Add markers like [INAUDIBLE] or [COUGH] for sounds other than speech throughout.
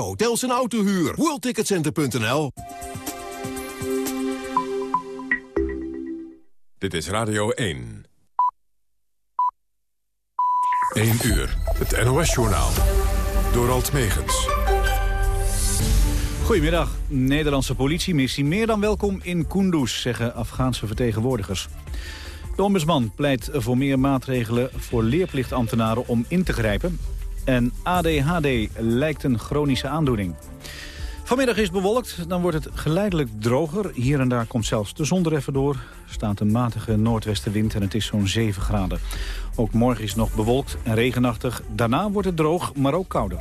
hotels en autohuur. WorldTicketCenter.nl Dit is Radio 1. 1 uur. Het NOS-journaal. Door Alt Megens. Goedemiddag. Nederlandse politiemissie meer dan welkom in Kunduz, zeggen Afghaanse vertegenwoordigers. De ombudsman pleit voor meer maatregelen voor leerplichtambtenaren om in te grijpen. En ADHD lijkt een chronische aandoening. Vanmiddag is bewolkt, dan wordt het geleidelijk droger. Hier en daar komt zelfs de zon er even door. Er staat een matige noordwestenwind en het is zo'n 7 graden. Ook morgen is nog bewolkt en regenachtig. Daarna wordt het droog, maar ook kouder.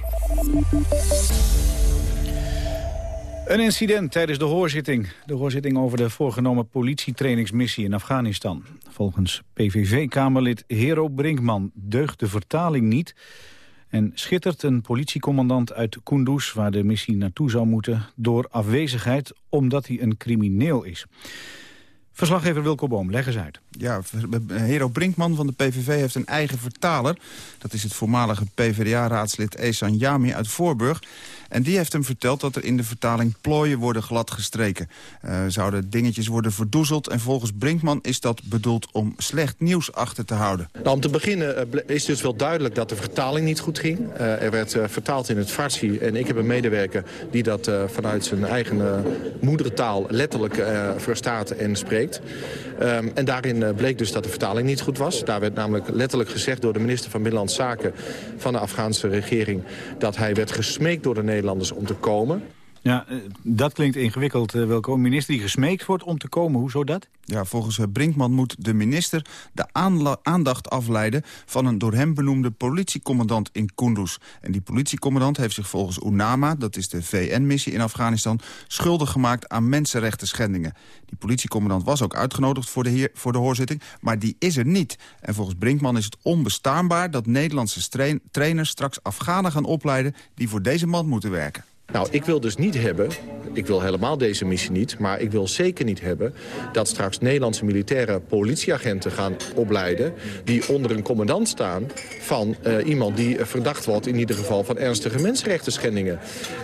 Een incident tijdens de hoorzitting. De hoorzitting over de voorgenomen politietrainingsmissie in Afghanistan. Volgens PVV-kamerlid Hero Brinkman deugt de vertaling niet... en schittert een politiecommandant uit Kunduz... waar de missie naartoe zou moeten, door afwezigheid... omdat hij een crimineel is. Verslaggever Wilco Boom, leg eens uit. Ja, Hero Brinkman van de PVV heeft een eigen vertaler. Dat is het voormalige PvdA-raadslid Esan Yami uit Voorburg. En die heeft hem verteld dat er in de vertaling plooien worden gladgestreken. Uh, zouden dingetjes worden verdoezeld. En volgens Brinkman is dat bedoeld om slecht nieuws achter te houden. Nou, om te beginnen uh, is dus wel duidelijk dat de vertaling niet goed ging. Uh, er werd vertaald in het Farsi. En ik heb een medewerker die dat vanuit zijn eigen moedertaal letterlijk verstaat en spreekt. Um, en daarin bleek dus dat de vertaling niet goed was. Daar werd namelijk letterlijk gezegd door de minister van Binnenlandse Zaken van de Afghaanse regering... dat hij werd gesmeekt door de Nederlanders om te komen. Ja, eh, dat klinkt ingewikkeld, eh, Welke minister die gesmeekt wordt om te komen, hoezo dat? Ja, volgens eh, Brinkman moet de minister de aandacht afleiden... van een door hem benoemde politiecommandant in Kunduz. En die politiecommandant heeft zich volgens UNAMA... dat is de VN-missie in Afghanistan... schuldig gemaakt aan mensenrechten schendingen. Die politiecommandant was ook uitgenodigd voor de, heer, voor de hoorzitting... maar die is er niet. En volgens Brinkman is het onbestaanbaar... dat Nederlandse trainers straks Afghanen gaan opleiden... die voor deze man moeten werken. Nou, ik wil dus niet hebben, ik wil helemaal deze missie niet... maar ik wil zeker niet hebben dat straks Nederlandse militaire politieagenten gaan opleiden... die onder een commandant staan van uh, iemand die verdacht wordt... in ieder geval van ernstige mensenrechten schendingen.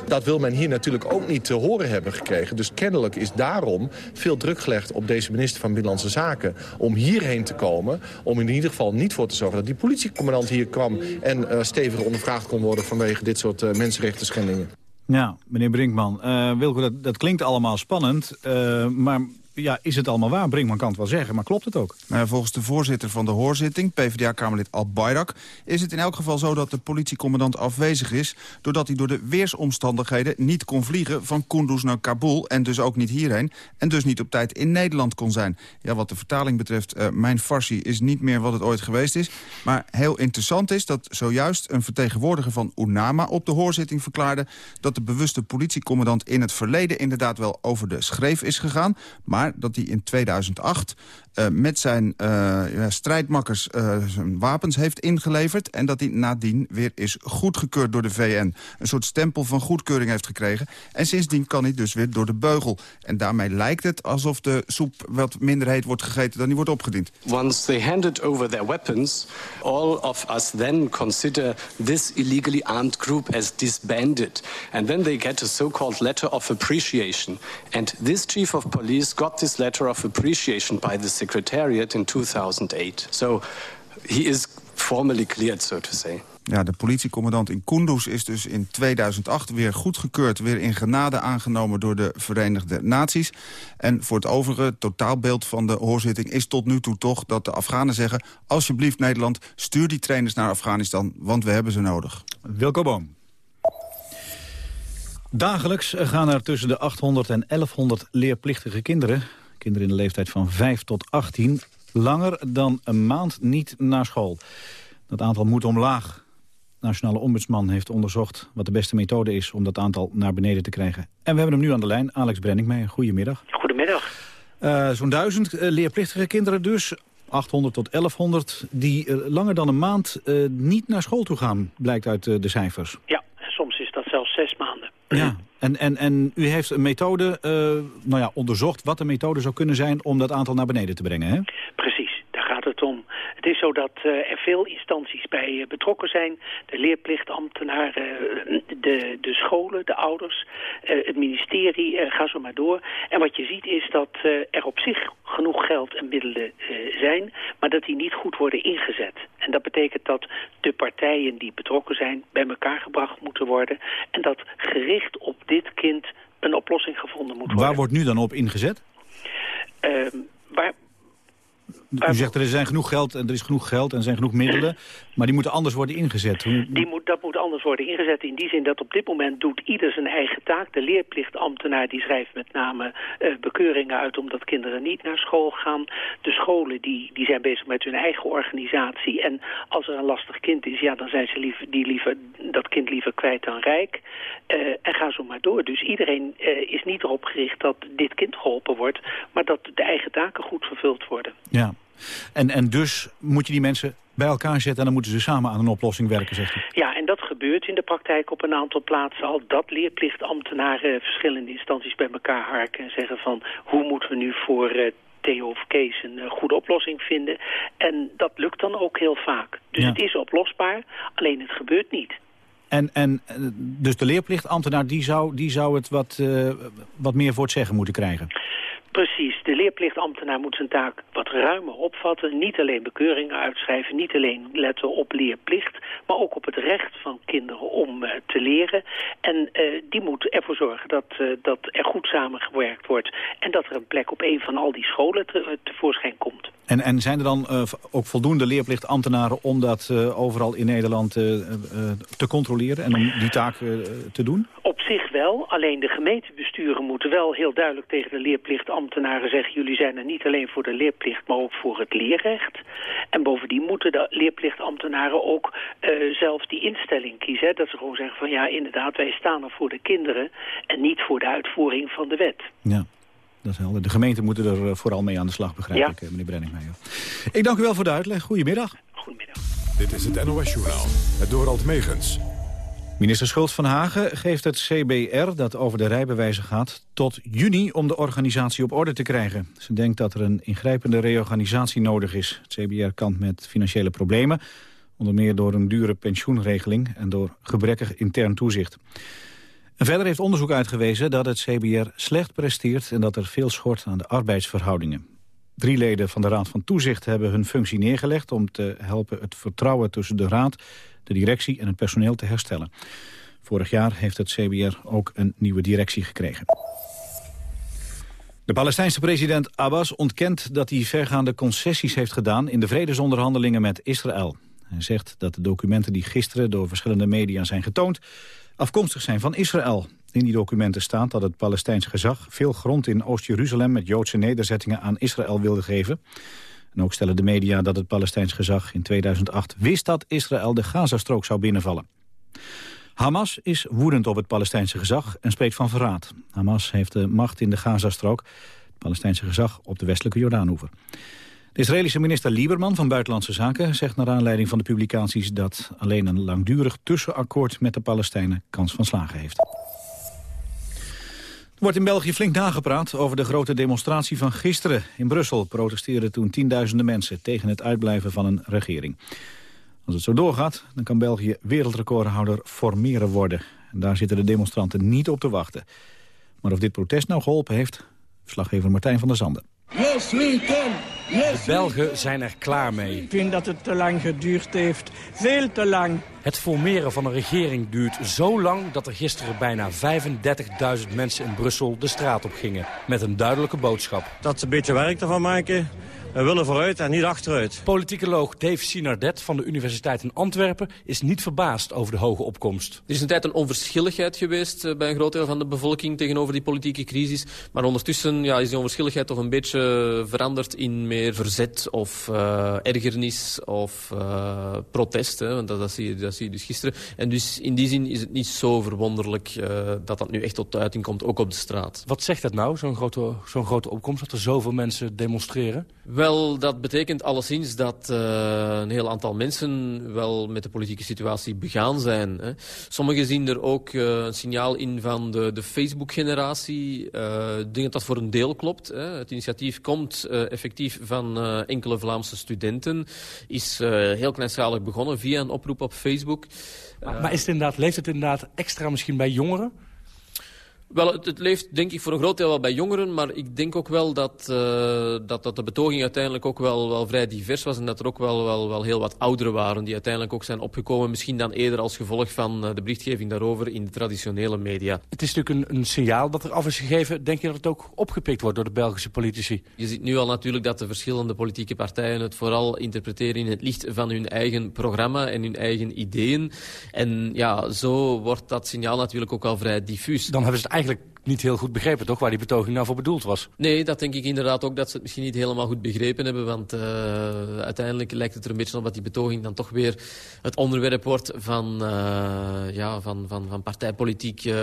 Dat wil men hier natuurlijk ook niet te horen hebben gekregen. Dus kennelijk is daarom veel druk gelegd op deze minister van Binnenlandse Zaken... om hierheen te komen, om in ieder geval niet voor te zorgen... dat die politiecommandant hier kwam en uh, stevig ondervraagd kon worden... vanwege dit soort uh, mensenrechten schendingen. Ja, meneer Brinkman. Uh, Wilco, dat, dat klinkt allemaal spannend, uh, maar ja, is het allemaal waar? Brinkman kan het wel zeggen, maar klopt het ook? Nou, volgens de voorzitter van de hoorzitting, PvdA-kamerlid Al Bayrak... is het in elk geval zo dat de politiecommandant afwezig is... doordat hij door de weersomstandigheden niet kon vliegen van Kunduz naar Kabul... en dus ook niet hierheen, en dus niet op tijd in Nederland kon zijn. Ja, wat de vertaling betreft, uh, mijn farsi is niet meer wat het ooit geweest is. Maar heel interessant is dat zojuist een vertegenwoordiger van UNAMA... op de hoorzitting verklaarde dat de bewuste politiecommandant... in het verleden inderdaad wel over de schreef is gegaan... maar dat hij in 2008 uh, met zijn uh, ja, strijdmakkers zijn wapens heeft ingeleverd... en dat hij nadien weer is goedgekeurd door de VN. Een soort stempel van goedkeuring heeft gekregen. En sindsdien kan hij dus weer door de beugel. En daarmee lijkt het alsof de soep wat minder heet wordt gegeten... dan die wordt opgediend. Once they handed over their weapons... all of us then consider this illegally armed group as disbanded. And then they get a so-called letter of appreciation. And this chief of police got this letter of appreciation by the Secretariat in 2008. So he is formally cleared, so to say. Ja, de politiecommandant in Kunduz is dus in 2008 weer goedgekeurd... weer in genade aangenomen door de Verenigde Naties. En voor het overige totaalbeeld van de hoorzitting is tot nu toe toch... dat de Afghanen zeggen, alsjeblieft Nederland, stuur die trainers naar Afghanistan... want we hebben ze nodig. Wilco Boom. Dagelijks gaan er tussen de 800 en 1100 leerplichtige kinderen kinderen in de leeftijd van 5 tot 18... langer dan een maand niet naar school. Dat aantal moet omlaag. De Nationale Ombudsman heeft onderzocht wat de beste methode is... om dat aantal naar beneden te krijgen. En we hebben hem nu aan de lijn, Alex Brenning mee. Goedemiddag. Goedemiddag. Uh, Zo'n duizend uh, leerplichtige kinderen dus, 800 tot 1100... die uh, langer dan een maand niet naar school toe gaan, blijkt uit de cijfers. Ja, soms is zelfs zes maanden. Ja, en, en, en u heeft een methode uh, nou ja, onderzocht wat de methode zou kunnen zijn om dat aantal naar beneden te brengen, hè? Precies, daar gaat het om. Het is zo dat uh, er veel instanties bij uh, betrokken zijn. De leerplichtambtenaren, de, de scholen, de ouders, het ministerie, ga zo maar door. En wat je ziet is dat er op zich genoeg geld en middelen zijn, maar dat die niet goed worden ingezet. En dat betekent dat de partijen die betrokken zijn bij elkaar gebracht moeten worden en dat gericht op dit kind een oplossing gevonden moet worden. Waar wordt nu dan op ingezet? Uh, waar, u zegt er zijn genoeg geld en er is genoeg geld en er zijn genoeg middelen. Maar die moeten anders worden ingezet. Die moet, dat moet anders worden ingezet in die zin dat op dit moment doet ieder zijn eigen taak. De leerplichtambtenaar die schrijft met name uh, bekeuringen uit omdat kinderen niet naar school gaan. De scholen die, die zijn bezig met hun eigen organisatie. En als er een lastig kind is, ja, dan zijn ze liever, die liever, dat kind liever kwijt dan rijk. Uh, en ga zo maar door. Dus iedereen uh, is niet erop gericht dat dit kind geholpen wordt, maar dat de eigen taken goed vervuld worden. Ja. En, en dus moet je die mensen bij elkaar zetten... en dan moeten ze samen aan een oplossing werken, zegt u. Ja, en dat gebeurt in de praktijk op een aantal plaatsen al. Dat leerplichtambtenaren verschillende instanties bij elkaar harken... en zeggen van hoe moeten we nu voor uh, Theo of Kees een uh, goede oplossing vinden. En dat lukt dan ook heel vaak. Dus ja. het is oplosbaar, alleen het gebeurt niet. En, en dus de leerplichtambtenaar die zou, die zou het wat, uh, wat meer voor het zeggen moeten krijgen? Precies. De leerplichtambtenaar moet zijn taak wat ruimer opvatten. Niet alleen bekeuringen uitschrijven, niet alleen letten op leerplicht... maar ook op het recht van kinderen om uh, te leren. En uh, die moet ervoor zorgen dat, uh, dat er goed samengewerkt wordt... en dat er een plek op een van al die scholen te, tevoorschijn komt. En, en zijn er dan ook voldoende leerplichtambtenaren... om dat overal in Nederland te controleren en om die taak te doen? Op zich wel, alleen de gemeentebesturen moeten wel heel duidelijk tegen de leerplichtambtenaren zeggen... jullie zijn er niet alleen voor de leerplicht, maar ook voor het leerrecht. En bovendien moeten de leerplichtambtenaren ook uh, zelf die instelling kiezen. Hè? Dat ze gewoon zeggen van ja, inderdaad, wij staan er voor de kinderen... en niet voor de uitvoering van de wet. Ja. Dat is helder. De gemeenten moeten er vooral mee aan de slag, begrijp ja. ik, meneer Brenningmeijer. Ik dank u wel voor de uitleg. Goedemiddag. Goedemiddag. Dit is het NOS Journaal, het Dorald Megens. Minister Schultz van Hagen geeft het CBR, dat over de rijbewijzen gaat... tot juni om de organisatie op orde te krijgen. Ze denkt dat er een ingrijpende reorganisatie nodig is. Het CBR kampt met financiële problemen... onder meer door een dure pensioenregeling... en door gebrekkig intern toezicht. Verder heeft onderzoek uitgewezen dat het CBR slecht presteert... en dat er veel schort aan de arbeidsverhoudingen. Drie leden van de Raad van Toezicht hebben hun functie neergelegd... om te helpen het vertrouwen tussen de Raad de directie en het personeel te herstellen. Vorig jaar heeft het CBR ook een nieuwe directie gekregen. De Palestijnse president Abbas ontkent dat hij vergaande concessies heeft gedaan... in de vredesonderhandelingen met Israël. Hij zegt dat de documenten die gisteren door verschillende media zijn getoond... afkomstig zijn van Israël. In die documenten staat dat het Palestijns gezag... veel grond in Oost-Jeruzalem met Joodse nederzettingen aan Israël wilde geven... En ook stellen de media dat het Palestijns gezag in 2008 wist dat Israël de Gazastrook zou binnenvallen. Hamas is woedend op het Palestijnse gezag en spreekt van verraad. Hamas heeft de macht in de Gazastrook, het Palestijnse gezag op de westelijke Jordaanoever. De Israëlische minister Lieberman van Buitenlandse Zaken zegt naar aanleiding van de publicaties dat alleen een langdurig tussenakkoord met de Palestijnen kans van slagen heeft. Er wordt in België flink nagepraat over de grote demonstratie van gisteren. In Brussel protesteerden toen tienduizenden mensen tegen het uitblijven van een regering. Als het zo doorgaat, dan kan België wereldrecordhouder formeren worden. En daar zitten de demonstranten niet op te wachten. Maar of dit protest nou geholpen heeft, verslaggever Martijn van der Zanden. Yes, we can. De Belgen zijn er klaar mee. Ik vind dat het te lang geduurd heeft. Veel te lang. Het formeren van een regering duurt zo lang dat er gisteren bijna 35.000 mensen in Brussel de straat op gingen. Met een duidelijke boodschap. Dat ze een beetje werk ervan maken. We willen vooruit en niet achteruit. Politicoloog Dave Sinardet van de Universiteit in Antwerpen is niet verbaasd over de hoge opkomst. Er is een tijd een onverschilligheid geweest bij een groot deel van de bevolking tegenover die politieke crisis. Maar ondertussen ja, is die onverschilligheid toch een beetje veranderd in meer verzet of uh, ergernis of uh, protest. Hè? Want dat, dat, zie je, dat zie je dus gisteren. En dus in die zin is het niet zo verwonderlijk uh, dat dat nu echt tot uiting komt, ook op de straat. Wat zegt dat nou, zo'n grote, zo'n grote opkomst, dat er zoveel mensen demonstreren? Wel, dat betekent alleszins dat uh, een heel aantal mensen wel met de politieke situatie begaan zijn. Hè. Sommigen zien er ook uh, een signaal in van de, de Facebook-generatie. Ik denk dat dat voor een deel klopt. Hè. Het initiatief komt effectief van enkele Vlaamse studenten. Is heel kleinschalig begonnen via een oproep op Facebook. Maar, maar is leeft het inderdaad extra misschien bij jongeren? Wel, het, het, leeft denk ik voor een groot deel wel bij jongeren, maar ik denk ook wel dat, uh, dat, dat de betoging uiteindelijk ook wel, wel vrij divers was en dat er ook wel, wel, wel heel wat ouderen waren die uiteindelijk ook zijn opgekomen, misschien dan eerder als gevolg van uh, de berichtgeving daarover in de traditionele media. Het is natuurlijk een, een, signaal dat er af is gegeven. Denk je dat het ook opgepikt wordt door de Belgische politici? Je ziet nu al natuurlijk dat de verschillende politieke partijen het vooral interpreteren in het licht van hun eigen programma en hun eigen ideeën. En ja, zo wordt dat signaal natuurlijk ook al vrij diffuus. Dan hebben ze het eigenlijk niet heel goed begrepen, toch? Waar die betoging nou voor bedoeld was. Nee, dat denk ik inderdaad ook dat ze het misschien niet helemaal goed begrepen hebben. Want uh, uiteindelijk lijkt het er een beetje op dat die betoging dan toch weer het onderwerp wordt van, uh, ja, van, van, van partijpolitiek uh,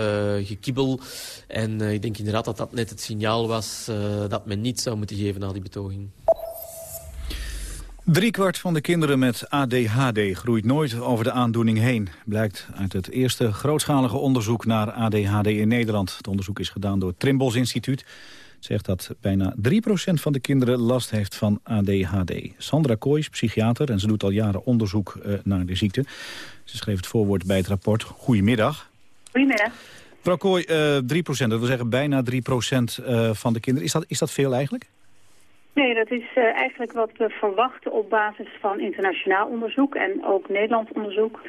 gekibbel. En ik denk inderdaad dat dat net het signaal was dat men niet zou moeten geven aan die betoging. Driekwart van de kinderen met ADHD groeit nooit over de aandoening heen. Blijkt uit het eerste grootschalige onderzoek naar ADHD in Nederland. Het onderzoek is gedaan door het Trimbos Instituut. Het zegt dat bijna 3% van de kinderen last heeft van ADHD. Sandra Kooijs, psychiater, en ze doet al jaren onderzoek uh, naar de ziekte. Ze schreef het voorwoord bij het rapport. Goedemiddag. Goedemiddag. Mevrouw Kooi, uh, 3%, dat wil zeggen bijna 3% uh, van de kinderen. Is dat, is dat veel eigenlijk? Nee, dat is uh, eigenlijk wat we verwachten op basis van internationaal onderzoek en ook Nederlands onderzoek.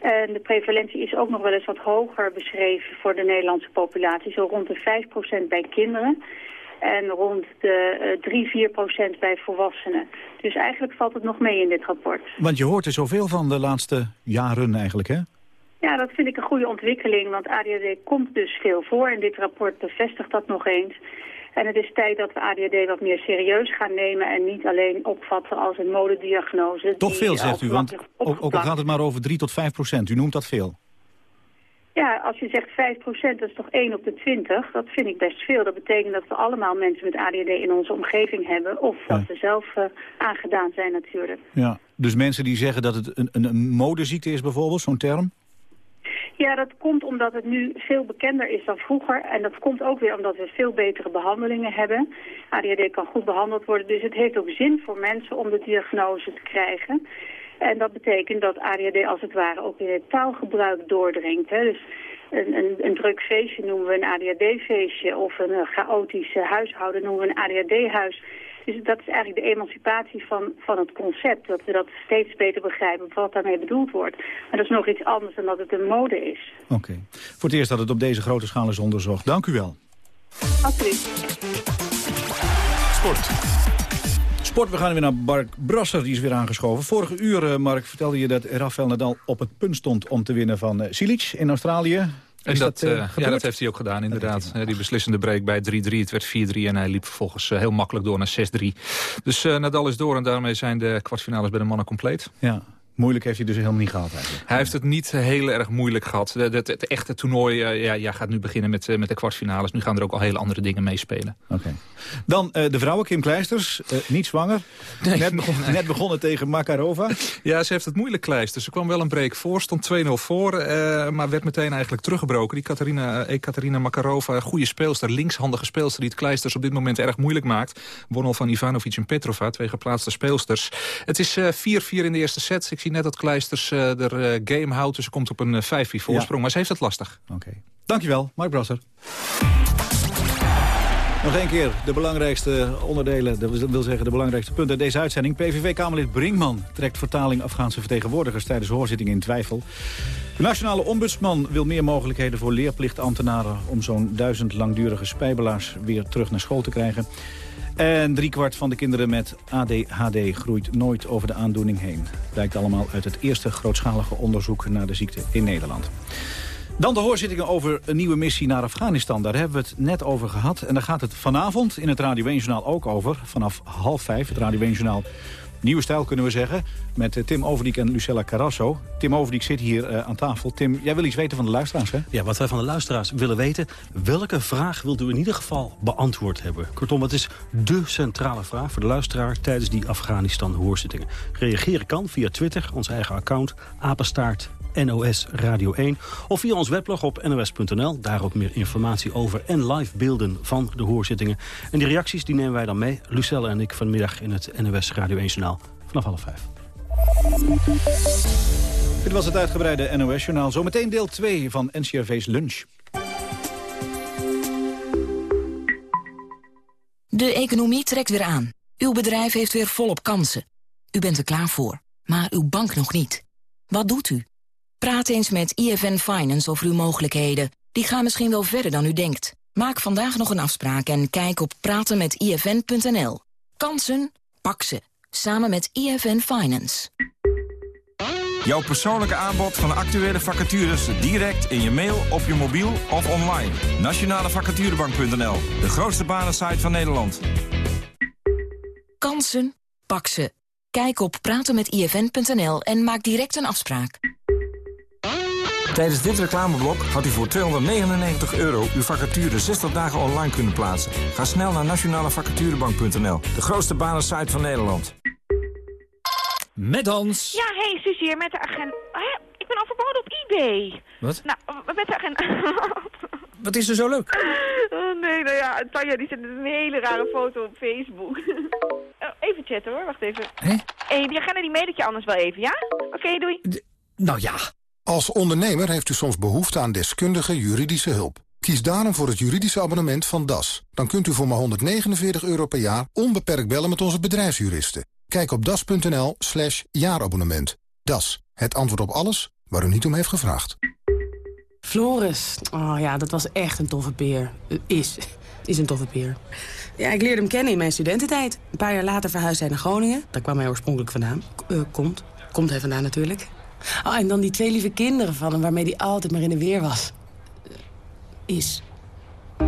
En de prevalentie is ook nog wel eens wat hoger beschreven voor de Nederlandse populatie. Zo rond de 5% bij kinderen en rond de uh, 3-4% bij volwassenen. Dus eigenlijk valt het nog mee in dit rapport. Want je hoort er zoveel van de laatste jaren eigenlijk, hè? Ja, dat vind ik een goede ontwikkeling, want ADHD komt dus veel voor. En dit rapport bevestigt dat nog eens. En het is tijd dat we ADHD wat meer serieus gaan nemen... en niet alleen opvatten als een modediagnose. Toch veel, zegt u, want ook, ook al gaat het maar over 3 tot 5 procent. U noemt dat veel. Ja, als je zegt 5 procent, dat is toch 1 op de 20. Dat vind ik best veel. Dat betekent dat we allemaal mensen met ADHD in onze omgeving hebben. Of dat ze zelf uh, aangedaan zijn natuurlijk. Ja, dus mensen die zeggen dat het een, een, een modeziekte is bijvoorbeeld, zo'n term? Ja, dat komt omdat het nu veel bekender is dan vroeger. En dat komt ook weer omdat we veel betere behandelingen hebben. ADHD kan goed behandeld worden, dus het heeft ook zin voor mensen om de diagnose te krijgen. En dat betekent dat ADHD als het ware ook in het taalgebruik doordringt. Hè. Dus een, een, een druk feestje noemen we een ADHD-feestje of een chaotisch huishouden noemen we een ADHD-huis. Dus dat is eigenlijk de emancipatie van, van het concept. Dat we dat steeds beter begrijpen wat daarmee bedoeld wordt. Maar dat is nog iets anders dan dat het een mode is. Oké. Voor het eerst dat het op deze grote schaal is onderzocht. Dank u wel. Absoluut. Sport. Sport, we gaan weer naar Mark Brasser, die is weer aangeschoven. Vorige uur, eh, Mark, vertelde je dat Rafael Nadal op het punt stond om te winnen van Silic in Australië. En dat, uh, ja, dat heeft hij ook gedaan, inderdaad. die beslissende break bij 3-3. Het werd 4-3 en hij liep vervolgens uh, heel makkelijk door naar 6-3. Dus uh, Nadal is door en daarmee zijn de kwartfinales bij de mannen compleet. Ja, Moeilijk heeft hij dus helemaal niet gehad eigenlijk. Hij heeft het niet heel erg moeilijk gehad. Het, echte toernooi ja, ja, gaat nu beginnen met, met de kwartfinales. Nu gaan er ook al hele andere dingen meespelen. Oké. Dan uh, de vrouwen, Kim Kleisters, uh, niet zwanger. [LAUGHS] Nee. Net, begonnen, net, begonnen tegen Makarova. Ja, ze heeft het moeilijk, Kleisters. Ze kwam wel een break voor, stond 2-0 voor. Uh, maar werd meteen eigenlijk teruggebroken. Die Katarina, Katarina Makarova, goede speelster, linkshandige speelster... die het Kleisters op dit moment erg moeilijk maakt. Won van Ivanovic en Petrova, twee geplaatste speelsters. Het is 4-4 in de eerste set. Ik zie net dat Kleisters er game houdt. Dus ze komt op een 5-4 voorsprong. Ja. Maar ze heeft het lastig. Oké. Dankjewel, Mark Brasser. Nog één keer de belangrijkste onderdelen, dat wil zeggen de belangrijkste punten deze uitzending. PVV-Kamerlid Brinkman trekt vertaling Afghaanse vertegenwoordigers tijdens hoorzitting in twijfel. De nationale ombudsman wil meer mogelijkheden voor leerplichtambtenaren... om zo'n duizend langdurige spijbelaars weer terug naar school te krijgen. En driekwart van de kinderen met ADHD groeit nooit over de aandoening heen. Blijkt allemaal uit het eerste grootschalige onderzoek naar de ziekte in Nederland. Dan de hoorzittingen over een nieuwe missie naar Afghanistan. Daar hebben we het net over gehad. En daar gaat het vanavond in het Radio 1 Journaal ook over. Vanaf half vijf, het Radio 1 Journaal Nieuwe stijl kunnen we zeggen, met eh, Tim Overdiek en Lucella Carrasso. Tim Overdiek zit hier eh, aan tafel. Tim, jij wil iets weten van de luisteraars, hè? Ja, wat wij van de luisteraars willen weten... welke vraag wilt u in ieder geval beantwoord hebben? Kortom, het is dé centrale vraag voor de luisteraar... tijdens die Afghanistan-hoorzittingen. Reageren kan via Twitter, ons eigen account, apenstaart NOS Radio 1. Of via ons weblog op nos.nl. Daar ook meer informatie over en live beelden van de hoorzittingen. En die reacties die nemen wij dan mee, Lucelle en ik vanmiddag in het NOS Radio 1 Journaal vanaf half vijf. Dit was het uitgebreide NOS-journaal. Zometeen deel 2 van NCRV's Lunch. De economie trekt weer aan. Uw bedrijf heeft weer volop kansen. U bent er klaar voor, maar uw bank nog niet. Wat doet u? Praat eens met IFN Finance over uw mogelijkheden. Die gaan misschien wel verder dan u denkt. Maak vandaag nog een afspraak en kijk op pratenmetifn.nl. Kansen? Pak ze. Samen met IFN Finance. Jouw persoonlijke aanbod van actuele vacatures direct in je mail, op je mobiel of online. Nationalevacaturebank.nl, de grootste banensite van Nederland. Kansen? Pak ze. Kijk op pratenmetifn.nl en maak direct een afspraak. Tijdens dit reclameblok had u voor 299 euro uw vacature 60 dagen online kunnen plaatsen. Ga snel naar nationalevacaturebank.nl, de grootste banensite van Nederland. Met Hans. Ja, hey, Suzie hier met de agent. Ik ben al verboden op eBay. Wat? Nou, met de agent. [LAUGHS] Wat is er zo leuk? Oh nee, nou ja, Tanja die zet een hele rare foto op Facebook. [LAUGHS] Oh, even chatten hoor, wacht even. Hé? hey, die agenda die mail ik je anders wel even, ja? Oké, doei. Nou ja. Als ondernemer heeft u soms behoefte aan deskundige juridische hulp. Kies daarom voor het juridische abonnement van DAS. Dan kunt u voor maar 149 euro per jaar onbeperkt bellen met onze bedrijfsjuristen. Kijk op das.nl slash jaarabonnement. Das, het antwoord op alles waar u niet om heeft gevraagd. Floris, oh ja, dat was echt een toffe peer. Eh, Is, [LAUGHS] is een toffe peer. Ja, ik leerde hem kennen in mijn studententijd. Een paar jaar later verhuisde hij naar Groningen. Daar kwam hij oorspronkelijk vandaan. Eh, komt. Komt hij vandaan natuurlijk. Oh, en dan die twee lieve kinderen van hem waarmee hij altijd maar in de weer was. Is.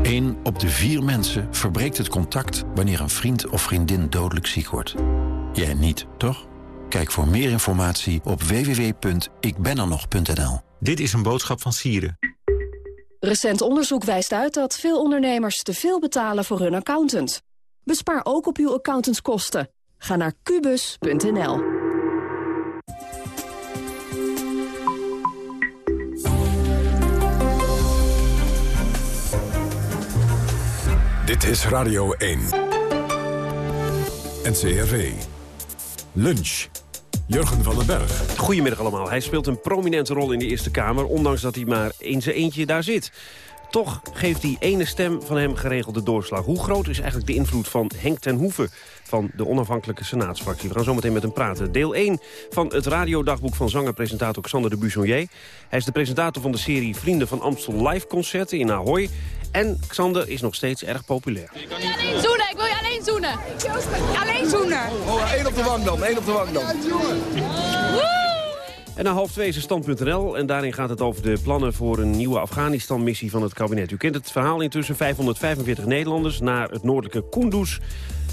Eén op de vier mensen verbreekt het contact wanneer een vriend of vriendin dodelijk ziek wordt. Jij niet, toch? Kijk voor meer informatie op www.ikbenernog.nl. Dit is een boodschap van Sieren. Recent onderzoek wijst uit dat veel ondernemers te veel betalen voor hun accountant. Bespaar ook op uw accountantskosten. Ga naar kubus.nl. Dit is Radio 1. NCRV. Lunch. Jurgen van den Berg. Goedemiddag allemaal. Hij speelt een prominente rol in de Eerste Kamer... ondanks dat hij maar in zijn eentje daar zit. Toch geeft die ene stem van hem geregelde doorslag. Hoe groot is eigenlijk de invloed van Henk ten Hoeven... van de onafhankelijke senaatsfractie? We gaan zo meteen met hem praten. Deel 1 van het radiodagboek van zanger-presentator Xander de Buissonnier. Hij is de presentator van de serie Vrienden van Amstel Live Concerten in Ahoy. En Xander is nog steeds erg populair. Alleen zoenen, ik wil je alleen zoenen. Alleen zoenen. Oh, één op de wang dan, één op de wang dan. En na half twee is stand.nl en daarin gaat het over de plannen voor een nieuwe Afghanistan-missie van het kabinet. U kent het verhaal intussen, 545 Nederlanders naar het noordelijke Kunduz.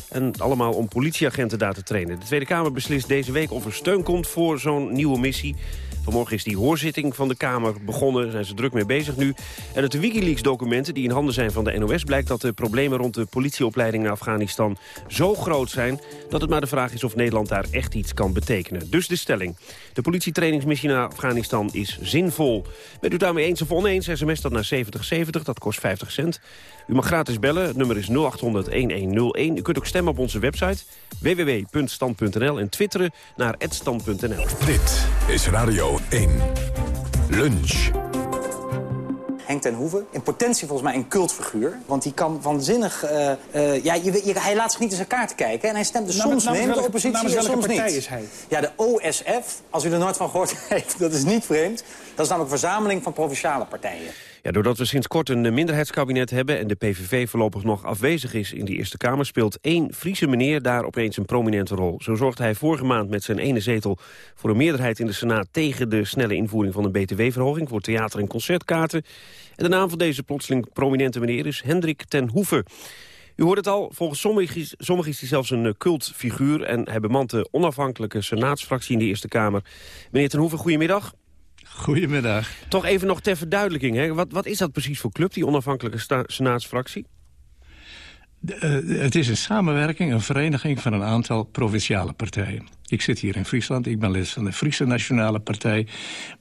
En allemaal om politieagenten daar te trainen. De Tweede Kamer beslist deze week of er steun komt voor zo'n nieuwe missie. Vanmorgen is die hoorzitting van de Kamer begonnen. Daar zijn ze druk mee bezig nu. En uit de Wikileaks-documenten die in handen zijn van de NOS... blijkt dat de problemen rond de politieopleiding in Afghanistan zo groot zijn... dat het maar de vraag is of Nederland daar echt iets kan betekenen. Dus de stelling. De politietrainingsmissie naar Afghanistan is zinvol. Bent u daarmee eens of oneens? SMS dat naar 7070, dat kost 50 cent. U mag gratis bellen, het nummer is 0800-1101. U kunt ook stemmen op onze website www.stand.nl en twitteren naar @stand.nl. Dit is Radio 1. Lunch. Henk ten Hoeven. In potentie volgens mij een cultfiguur. Want die kan waanzinnig... eh, eh, ja, je, hij laat zich niet in zijn kaart kijken. En hij stemt dus Namens- soms mee met de namens oppositie en soms niet. partij is hij? Ja, de OSF, als u er nooit van gehoord [LAUGHS] heeft, dat is niet vreemd. Dat is namelijk een verzameling van provinciale partijen. Ja, doordat we sinds kort een eh, minderheidskabinet hebben... en de PVV voorlopig nog afwezig is in de Eerste Kamer... speelt één Friese meneer daar opeens een prominente rol. Zo zorgde hij vorige maand met zijn ene zetel... voor een meerderheid in de Senaat tegen de snelle invoering van een btw-verhoging... voor theater- en concertkaarten. En de naam van deze plotseling prominente meneer is Hendrik ten Hoeven. U hoort het al, volgens sommigen is, sommigen is hij zelfs een cultfiguur... en hij bemant de onafhankelijke senaatsfractie in de Eerste Kamer. Meneer Ten Hoeven, goedemiddag. Goedemiddag. Toch even nog ter verduidelijking. Hè? Wat, wat is dat precies voor club, die onafhankelijke senaatsfractie? Uh, het is een samenwerking, een vereniging van een aantal provinciale partijen. Ik zit hier in Friesland, ik ben lid van de Friese Nationale Partij.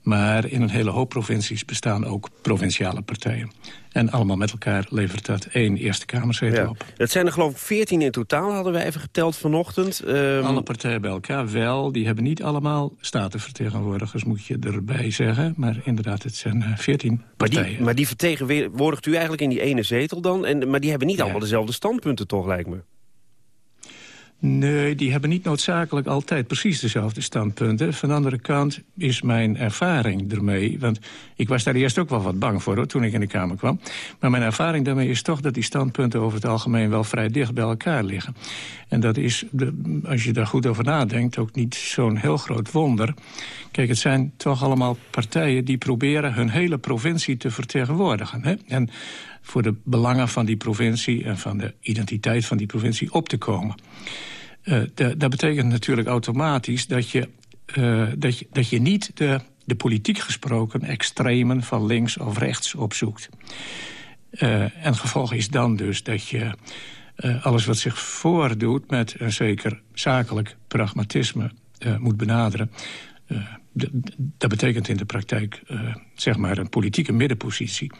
Maar in een hele hoop provincies bestaan ook provinciale partijen. En allemaal met elkaar levert dat één Eerste Kamerzetel op. Het zijn er geloof ik veertien in totaal, hadden we even geteld vanochtend. Um... Alle partijen bij elkaar wel. Die hebben niet allemaal statenvertegenwoordigers, moet je erbij zeggen. Maar inderdaad, het zijn eh, veertien partijen. Maar die, maar die vertegenwoordigt u eigenlijk in die ene zetel dan? En, maar die hebben niet allemaal dezelfde standpunten toch, lijkt me? Nee, die hebben niet noodzakelijk altijd precies dezelfde standpunten. Van de andere kant is mijn ervaring ermee... want ik was daar eerst ook wel wat bang voor hoor, toen ik in de Kamer kwam. Maar mijn ervaring daarmee is toch dat die standpunten over het algemeen... wel vrij dicht bij elkaar liggen. En dat is, als je daar goed over nadenkt, ook niet zo'n heel groot wonder. Kijk, het zijn toch allemaal partijen die proberen hun hele provincie te vertegenwoordigen. Hè? En voor de belangen van die provincie en van de identiteit van die provincie op te komen. Uh, dat betekent natuurlijk automatisch dat je, uh, dat je, dat je niet de, de politiek gesproken extremen van links of rechts opzoekt. Uh, en het gevolg is dan dus dat je alles wat zich voordoet met een zeker zakelijk pragmatisme moet benaderen dat betekent in de praktijk uh, zeg maar een politieke middenpositie.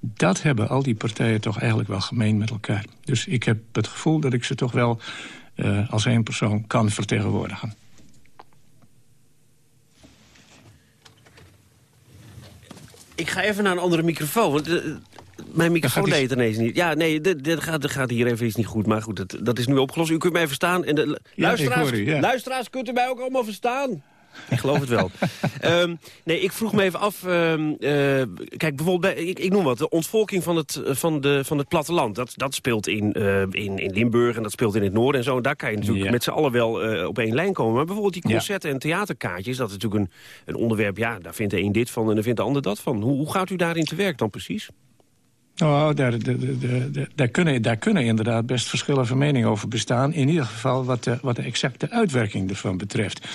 Dat hebben al die partijen toch eigenlijk wel gemeen met elkaar. Dus ik heb het gevoel dat ik ze toch wel uh, als één persoon kan vertegenwoordigen. Ik ga even naar een andere microfoon. Want, uh, mijn microfoon deed het ineens niet. Ja, nee, dit, gaat, gaat, hier even iets niet goed. Maar goed, dat, dat is nu opgelost. U kunt mij verstaan. En de, ja, luisteraars, u, ja. luisteraars, kunt u mij ook allemaal verstaan? [LAUGHS] Ik geloof het wel. um, nee, ik vroeg me even af... Um, uh, kijk, bijvoorbeeld, bij, ik, ik, noem wat, de ontvolking van het, van de, van het platteland. Dat, dat speelt in, uh, in, in Limburg en dat speelt in het noorden en zo. En daar kan je natuurlijk ja. met z'n allen wel uh, op één lijn komen. Maar bijvoorbeeld die concerten en theaterkaartjes... dat is natuurlijk een, een onderwerp, ja, daar vindt de een dit van en daar vindt de ander dat van. Hoe, hoe gaat u daarin te werk dan precies? Oh, daar, daar, daar, daar, kunnen, daar kunnen inderdaad best verschillen van mening over bestaan. In ieder geval wat de, wat de exacte uitwerking ervan betreft.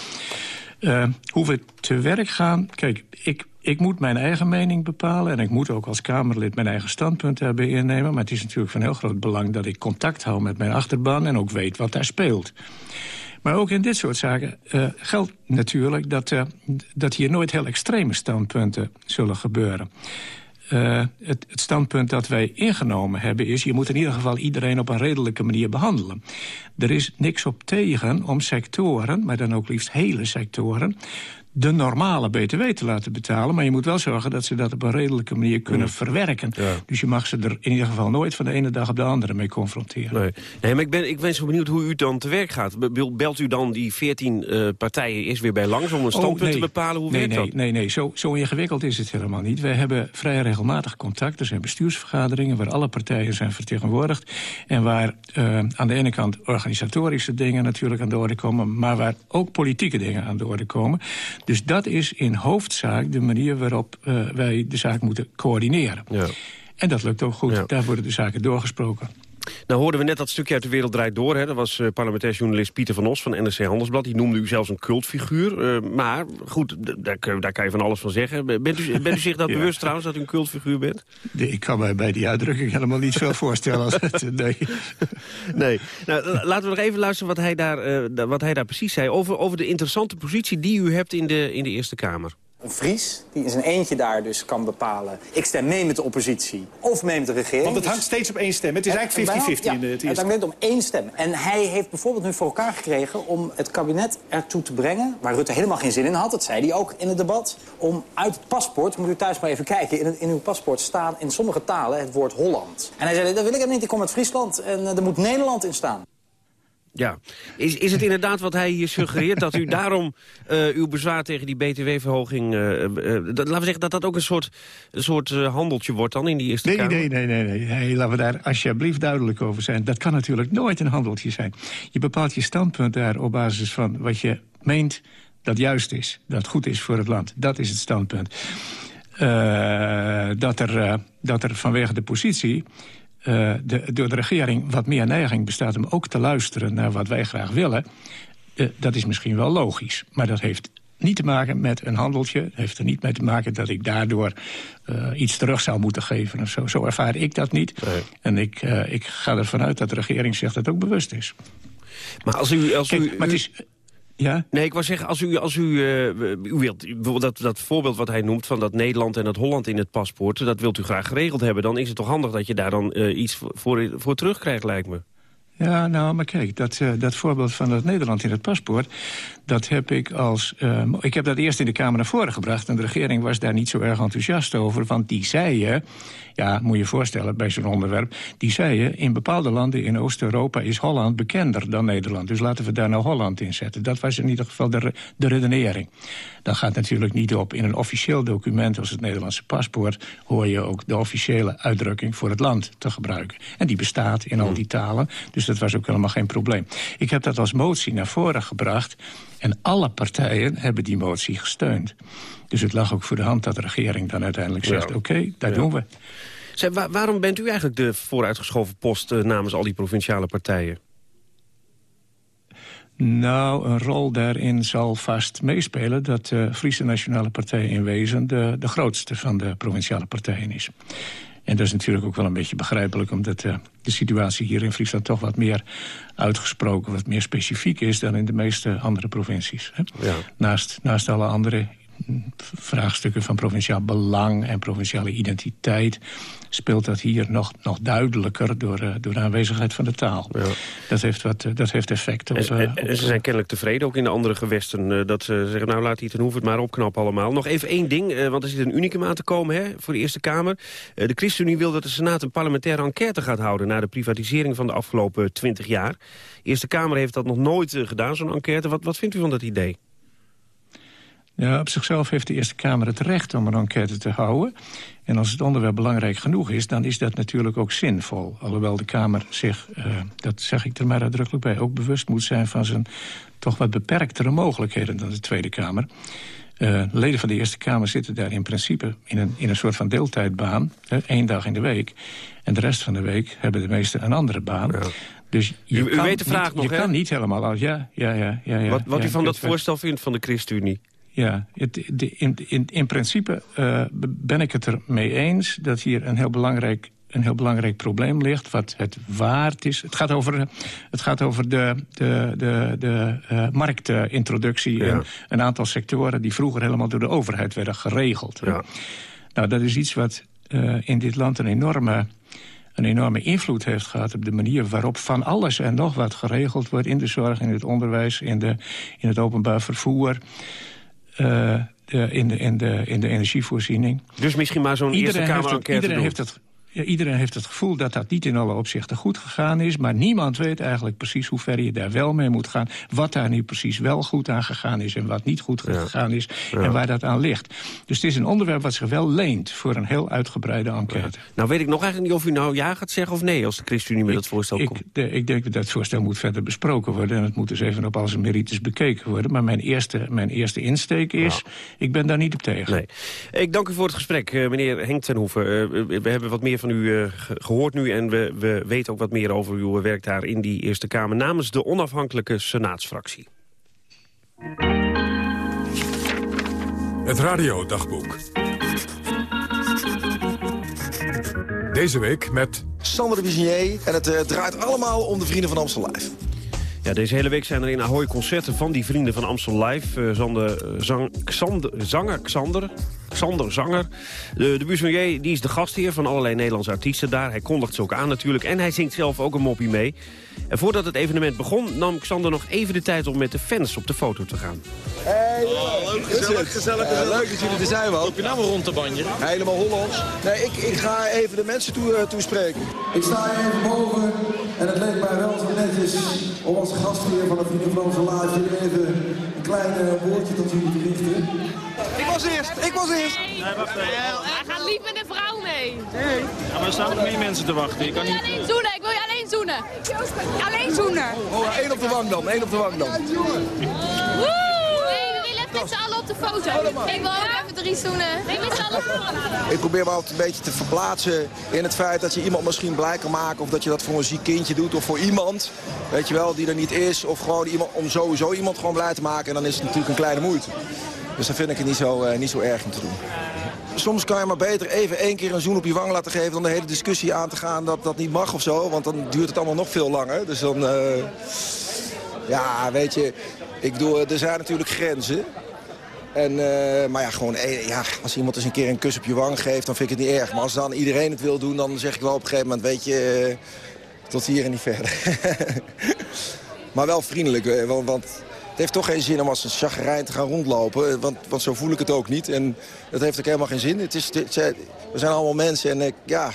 Uh, hoe we te werk gaan... Kijk, ik, ik moet mijn eigen mening bepalen... en ik moet ook als Kamerlid mijn eigen standpunt hebben innemen. Maar het is natuurlijk van heel groot belang dat ik contact hou met mijn achterban... en ook weet wat daar speelt. Maar ook in dit soort zaken uh, geldt natuurlijk dat, uh, dat hier nooit heel extreme standpunten zullen gebeuren. Uh, het, het, standpunt dat wij ingenomen hebben is... je moet in ieder geval iedereen op een redelijke manier behandelen. Er is niks op tegen om sectoren, maar dan ook liefst hele sectoren de normale btw te laten betalen. Maar je moet wel zorgen dat ze dat op een redelijke manier kunnen mm. verwerken. Dus je mag ze er in ieder geval nooit van de ene dag op de andere mee confronteren. Nee, nee maar ik ben, ik ben zo benieuwd hoe u dan te werk gaat. Belt u dan die veertien uh, partijen eerst weer bij langs om een standpunt oh, nee. te bepalen? Hoe nee, werkt nee, dat? Nee, nee, zo, zo ingewikkeld is het helemaal niet. Wij hebben vrij regelmatig contact. Er zijn bestuursvergaderingen waar alle partijen zijn vertegenwoordigd. En waar uh, aan de ene kant organisatorische dingen natuurlijk aan de orde komen... maar waar ook politieke dingen aan de orde komen. Dus dat is in hoofdzaak de manier waarop uh, wij de zaak moeten coördineren. Ja. En dat lukt ook goed. Ja. Daar worden de zaken doorgesproken. Nou hoorden we net dat stukje uit de wereld draait door. Hè. Dat was uh, parlementair journalist Pieter van Os van NRC Handelsblad. Die noemde u zelfs een cultfiguur. Uh, maar goed, daar, daar, kan je van alles van zeggen. Bent u, bent u zich dat [LAUGHS] ja. bewust trouwens, dat u een cultfiguur bent? Nee, ik kan mij bij die uitdrukking helemaal niet zo voorstellen. Als het, nee. [LAUGHS] nee. Nou, laten we nog even luisteren wat hij daar, uh, wat hij daar precies zei... Over, over de interessante positie die u hebt in de, in de Eerste Kamer. Een Fries die in zijn eentje daar dus kan bepalen... ik stem mee met de oppositie of mee met de regering. Want het hangt steeds op één stem. Het is eigenlijk 50-50 ja, in het Het hangt om één stem. En hij heeft bijvoorbeeld nu voor elkaar gekregen om het kabinet ertoe te brengen... waar Rutte helemaal geen zin in had, dat zei hij ook in het debat... om uit het paspoort, moet u thuis maar even kijken... in, het, in uw paspoort staan in sommige talen het woord Holland. En hij zei, dat wil ik niet, ik kom uit Friesland en uh, er moet Nederland in staan. Ja. Is, is het inderdaad wat hij hier suggereert... dat u daarom uh, uw bezwaar tegen die btw-verhoging... Uh, uh, laten we zeggen dat dat ook een soort, een soort handeltje wordt dan in die Eerste nee, Kamer? Nee, nee, nee, nee. Hey, laten we daar alsjeblieft duidelijk over zijn. Dat kan natuurlijk nooit een handeltje zijn. Je bepaalt je standpunt daar op basis van wat je meent dat juist is. Dat goed is voor het land. Dat is het standpunt. dat, er, dat er vanwege de positie uh, de, door de regering wat meer neiging bestaat... om ook te luisteren naar wat wij graag willen... Uh, dat is misschien wel logisch. Maar dat heeft niet te maken met een handeltje. Het heeft er niet mee te maken dat ik daardoor uh, iets terug zou moeten geven. Of zo. zo ervaar ik dat niet. Nee. En ik, ik ga ervan uit dat de regering zich dat ook bewust is. Maar als u... Als Kijk, u, maar het is, ja? Nee, ik wou zeggen, als u, als u, uh, u wilt, dat, dat voorbeeld wat hij noemt... van dat Nederland en dat Holland in het paspoort... dat wilt u graag geregeld hebben. Dan is het toch handig dat je daar dan uh, iets voor, voor terugkrijgt, lijkt me. Ja, nou, maar kijk, dat, uh, dat voorbeeld van dat Nederland in het paspoort... dat heb ik als... Uh, ik heb dat eerst in de Kamer naar voren gebracht... en de regering was daar niet zo erg enthousiast over... want die zeiden, ja, moet je je voorstellen bij zo'n onderwerp... die zeiden, in bepaalde landen in Oost-Europa is Holland bekender dan Nederland. Dus laten we daar nou Holland in zetten. Dat was in ieder geval de, de redenering. Dat gaat natuurlijk niet op. In een officieel document als het Nederlandse paspoort... hoor je ook de officiële uitdrukking voor het land te gebruiken. En die bestaat in al die talen, dus dat was ook helemaal geen probleem. Ik heb dat als motie naar voren gebracht... en alle partijen hebben die motie gesteund. Dus het lag ook voor de hand dat de regering dan uiteindelijk zegt... Ja. oké, okay, dat ja. doen we. Waar, waarom bent u eigenlijk de vooruitgeschoven post... Uh, namens al die provinciale partijen? Nou, een rol daarin zal vast meespelen... dat de Friese Nationale Partij in wezen de, de grootste van de provinciale partijen is. En dat is natuurlijk ook wel een beetje begrijpelijk... omdat uh, de situatie hier in Friesland toch wat meer uitgesproken... wat meer specifiek is dan in de meeste andere provincies. Hè? Ja. Naast, naast alle andere vraagstukken van provinciaal belang en provinciale identiteit... speelt dat hier nog, nog duidelijker door, uh, door de aanwezigheid van de taal. Ja. Dat, heeft wat, uh, dat heeft effect op... En, en, en, ze zijn kennelijk tevreden, ook in de andere gewesten... Dat ze zeggen, nou laat die ten hoeven het maar opknappen allemaal. Nog even één ding, want er zit een unicum aan te komen hè, voor de Eerste Kamer. de ChristenUnie wil dat de Senaat een parlementaire enquête gaat houden... naar de privatisering van de afgelopen twintig jaar. De Eerste Kamer heeft dat nog nooit gedaan, zo'n enquête. Wat, wat vindt u van dat idee? Ja, op zichzelf heeft de Eerste Kamer het recht om een enquête te houden. En als het onderwerp belangrijk genoeg is, dan is dat natuurlijk ook zinvol. Alhoewel de Kamer zich, uh, dat zeg ik er maar uitdrukkelijk bij... ook bewust moet zijn van zijn toch wat beperktere mogelijkheden dan de Tweede Kamer. Uh, leden van de Eerste Kamer zitten daar in principe in een, in een soort van deeltijdbaan. Hè, één dag in de week. En de rest van de week hebben de meesten een andere baan. Ja. Dus je u, u kan weet de vraag niet, nog, Je kan niet helemaal als... Ja, ja, ja, ja, ja wat wat ja, u van dat voorstel vindt van de ChristenUnie? Ja, het, de, in, in, in principe uh, ben ik het er mee eens dat hier een heel belangrijk een heel belangrijk probleem ligt, wat het waard is. Het gaat over, het gaat over de, de, de, de uh, marktintroductie ja. in een aantal sectoren... die vroeger helemaal door de overheid werden geregeld. Ja. Nou, dat is iets wat uh, in dit land een enorme, een enorme invloed heeft gehad... op de manier waarop van alles en nog wat geregeld wordt... in de zorg, in het onderwijs, in, de, in het openbaar vervoer... De, in, de, in, de, in de energievoorziening. Dus misschien maar zo'n Eerste Kamer-enquête Iedereen heeft het, ja, iedereen heeft het gevoel dat dat niet in alle opzichten goed gegaan is. Maar niemand weet eigenlijk precies hoe ver je daar wel mee moet gaan. Wat daar nu precies wel goed aan gegaan is en wat niet goed ja. gegaan is. Ja. En waar dat aan ligt. Dus het is een onderwerp wat zich wel leent voor een heel uitgebreide enquête. Nou weet ik nog eigenlijk niet of u nou ja gaat zeggen of nee als de ChristenUnie met dat voorstel ik, komt. De, ik denk dat dat voorstel moet verder besproken worden. En het moet dus even op al zijn merites bekeken worden. Maar mijn eerste, mijn eerste insteek is, ik ben daar niet op tegen. Nee. Ik dank u voor het gesprek, uh, meneer Henk ten Hoeven. Uh, we hebben wat meer van u uh, gehoord nu en we, we weten ook wat meer over uw werk daar in die Eerste Kamer... namens de onafhankelijke Senaatsfractie. Het radiodagboek. Deze week met... Sander de en het uh, draait allemaal om de Vrienden van Amstel Live. Ja, deze hele week zijn er in Ahoy concerten van die vrienden van Amstel Live. Uh, Zander, zang, Xander, zanger Xander, Xander Zanger. De, de Busonier die is de gastheer van allerlei Nederlandse artiesten daar. Hij kondigt ze ook aan natuurlijk en hij zingt zelf ook een moppie mee. En voordat het evenement begon nam Xander nog even de tijd om met de fans op de foto te gaan. Hey, oh, leuk, gezellig, gezellig, gezellig. Uh, leuk dat jullie er zijn, man. Loop je nou maar rond de bandje? Helemaal Hollands. Nee, ik, ik ga even de mensen toe, uh, toespreken. Ik sta even boven en het leek mij wel zo netjes om als gastheer van de Vrienden van onze Live even een klein uh, woordje tot jullie te richten. Ik was eerst, ik was eerst. Nee, wacht even. Hij gaat lief met een vrouw mee. Nee. Ja, maar er staan nog meer mensen te wachten. Ik, wil je alleen zoenen, ik wil je alleen zoenen. Alleen zoenen. Oh, één op de wang dan, één op de wang dan. Woe! Met z'n allen op de foto. Ik wil ook even drie zoenen. Ik met z'n allen Ik probeer me altijd een beetje te verplaatsen in het feit dat je iemand misschien blij kan maken... of dat je dat voor een ziek kindje doet of voor iemand, weet je wel, die er niet is. Of gewoon iemand, om sowieso iemand gewoon blij te maken. En dan is het natuurlijk een kleine moeite. Dus dan vind ik het niet zo, eh, niet zo erg om te doen. Soms kan je maar beter even één keer een zoen op je wang laten geven... dan de hele discussie aan te gaan dat dat niet mag of zo. Want dan duurt het allemaal nog veel langer. Dus dan... eh, ja, weet je, ik bedoel, er zijn natuurlijk grenzen. En, eh, maar ja, gewoon, eh, ja, als iemand eens een keer een kus op je wang geeft, dan vind ik het niet erg. Maar als dan iedereen het wil doen, dan zeg ik wel op een gegeven moment, weet je, eh, tot hier en niet verder. [LAUGHS] maar wel vriendelijk, eh, want, want het heeft toch geen zin om als een chagrijn te gaan rondlopen. eh, Want, want zo voel ik het ook niet. En dat heeft ook helemaal geen zin. Het is, zijn- we zijn allemaal mensen en ik, ja,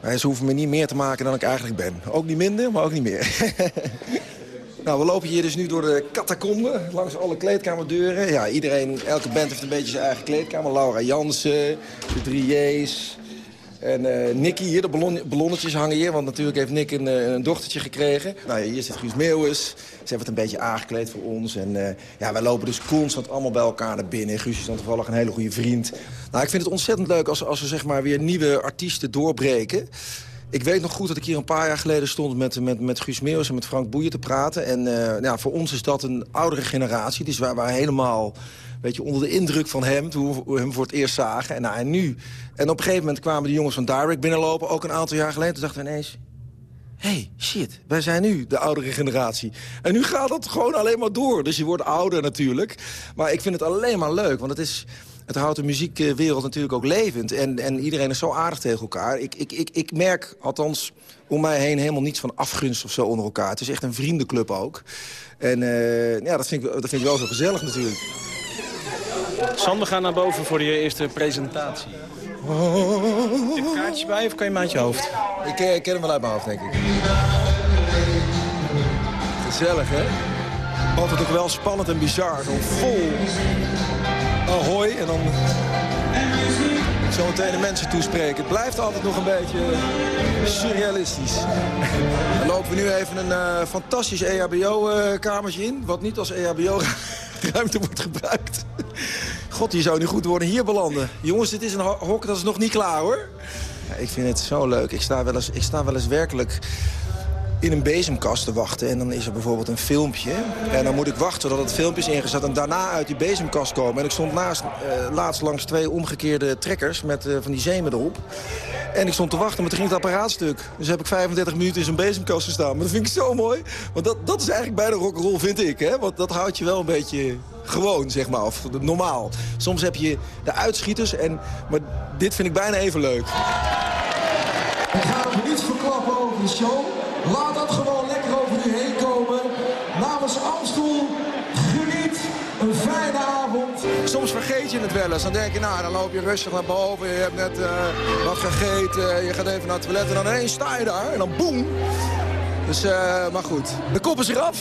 eh, ze hoeven me niet meer te maken dan ik eigenlijk ben. Ook niet minder, maar ook niet meer. [LAUGHS] Nou, we lopen hier dus nu door de catacombe, langs alle kleedkamerdeuren. Ja, iedereen, elke band heeft een beetje zijn eigen kleedkamer. Laura Jansen, de drie J's. En eh Nicky hier, de ballon, ballonnetjes hangen hier. Want natuurlijk heeft Nick een, eh, een dochtertje gekregen. Nou, hier zit Guus Meeuwis. Ze hebben het een beetje aangekleed voor ons. En eh, ja, wij lopen dus constant allemaal bij elkaar naar binnen. Guus is dan toevallig een hele goede vriend. Nou, ik vind het ontzettend leuk als, als er zeg maar, weer nieuwe artiesten doorbreken. Ik weet nog goed dat ik hier een paar jaar geleden stond met, met, met Guus Meeuwis en met Frank Boeien te praten. En eh, ja, voor ons is dat een oudere generatie. Dus wij waren helemaal weet je, onder de indruk van hem toen we hem voor het eerst zagen. En, nou, en nu. En op een gegeven moment kwamen de jongens van Direct binnenlopen, ook een aantal jaar geleden. Toen dachten we ineens, hey, shit, wij zijn nu de oudere generatie. En nu gaat het gewoon alleen maar door. Dus je wordt ouder natuurlijk. Maar ik vind het alleen maar leuk, want het is... Het houdt de muziekwereld natuurlijk ook levend. En, en iedereen is zo aardig tegen elkaar. Ik, ik, ik, ik merk, althans om mij heen, helemaal niets van afgunst of zo onder elkaar. Het is echt een vriendenclub ook. En eh, ja, dat vind, ik, dat vind ik wel zo gezellig natuurlijk. Sander, ga naar boven voor je eerste presentatie. Heb je kaartjes bij of kan je hem uit je hoofd? Ik eh, ken hem wel uit mijn hoofd, denk ik. Gezellig, hè? Altijd ook wel spannend en bizar. Zo vol ahoy en dan zo meteen de mensen toespreken. Het blijft altijd nog een beetje surrealistisch. [LAUGHS] Dan lopen we nu even een eh, fantastisch E EHBO-kamertje in. Wat niet als EHBO-ruimte wordt gebruikt. [LAUGHS] God, je zou nu goed worden hier belanden. Jongens, dit is een ho- hok, dat is nog niet klaar, hoor. Ja, ik vind het zo leuk. Ik sta wel eens, ik sta wel eens werkelijk in een bezemkast te wachten. En dan is er bijvoorbeeld een filmpje. En dan moet ik wachten tot het filmpje is ingezet. En daarna uit die bezemkast komen. En ik stond naast, eh, laatst langs twee omgekeerde trekkers met eh, van die zeemen erop. En ik stond te wachten, maar toen ging het apparaat stuk. Dus heb ik 35 minuten in zo'n bezemkast gestaan. Maar dat vind ik zo mooi. Want dat, dat is eigenlijk bij de rock'n'roll, vind ik. Hè? Want dat houdt je wel een beetje gewoon, zeg maar. Of normaal. Soms heb je de uitschieters. En, maar dit vind ik bijna even leuk. Ik ga nog niets verklappen over de show. Laat dat gewoon lekker over u heen komen. Namens Amstel, geniet een fijne avond. Soms vergeet je het wel eens. Dan denk je, nou, dan loop je rustig naar boven. Je hebt net eh, wat gegeten. Je gaat even naar het toilet. En dan ineens sta je daar. En dan boem. Dus, eh, maar goed. De kop is eraf.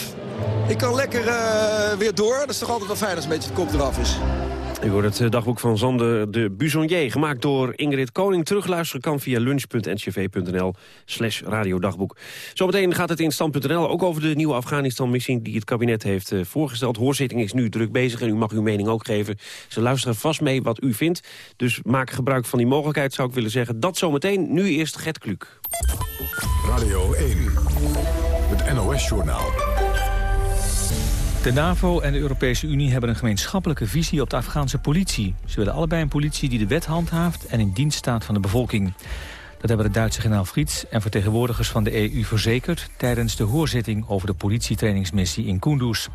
Ik kan lekker eh, weer door. Dat is toch altijd wel fijn als een beetje de kop eraf is. U hoort het eh, dagboek van Zander de Buzonier, gemaakt door Ingrid Koning. Terugluisteren kan via lunch.ncv.nl slash radiodagboek. Zometeen gaat het in stand.nl ook over de nieuwe Afghanistan-missie... die het kabinet heeft eh, voorgesteld. Hoorzitting is nu druk bezig en u mag uw mening ook geven. Ze luisteren vast mee wat u vindt. Dus maak gebruik van die mogelijkheid, zou ik willen zeggen. Dat zometeen, nu eerst Gert Kluk. Radio 1, het NOS-journaal. De NAVO en de Europese Unie hebben een gemeenschappelijke visie op de Afghaanse politie. Ze willen allebei een politie die de wet handhaaft en in dienst staat van de bevolking. Dat hebben de Duitse generaal Friets en vertegenwoordigers van de EU verzekerd... tijdens de hoorzitting over de politietrainingsmissie in Kunduz.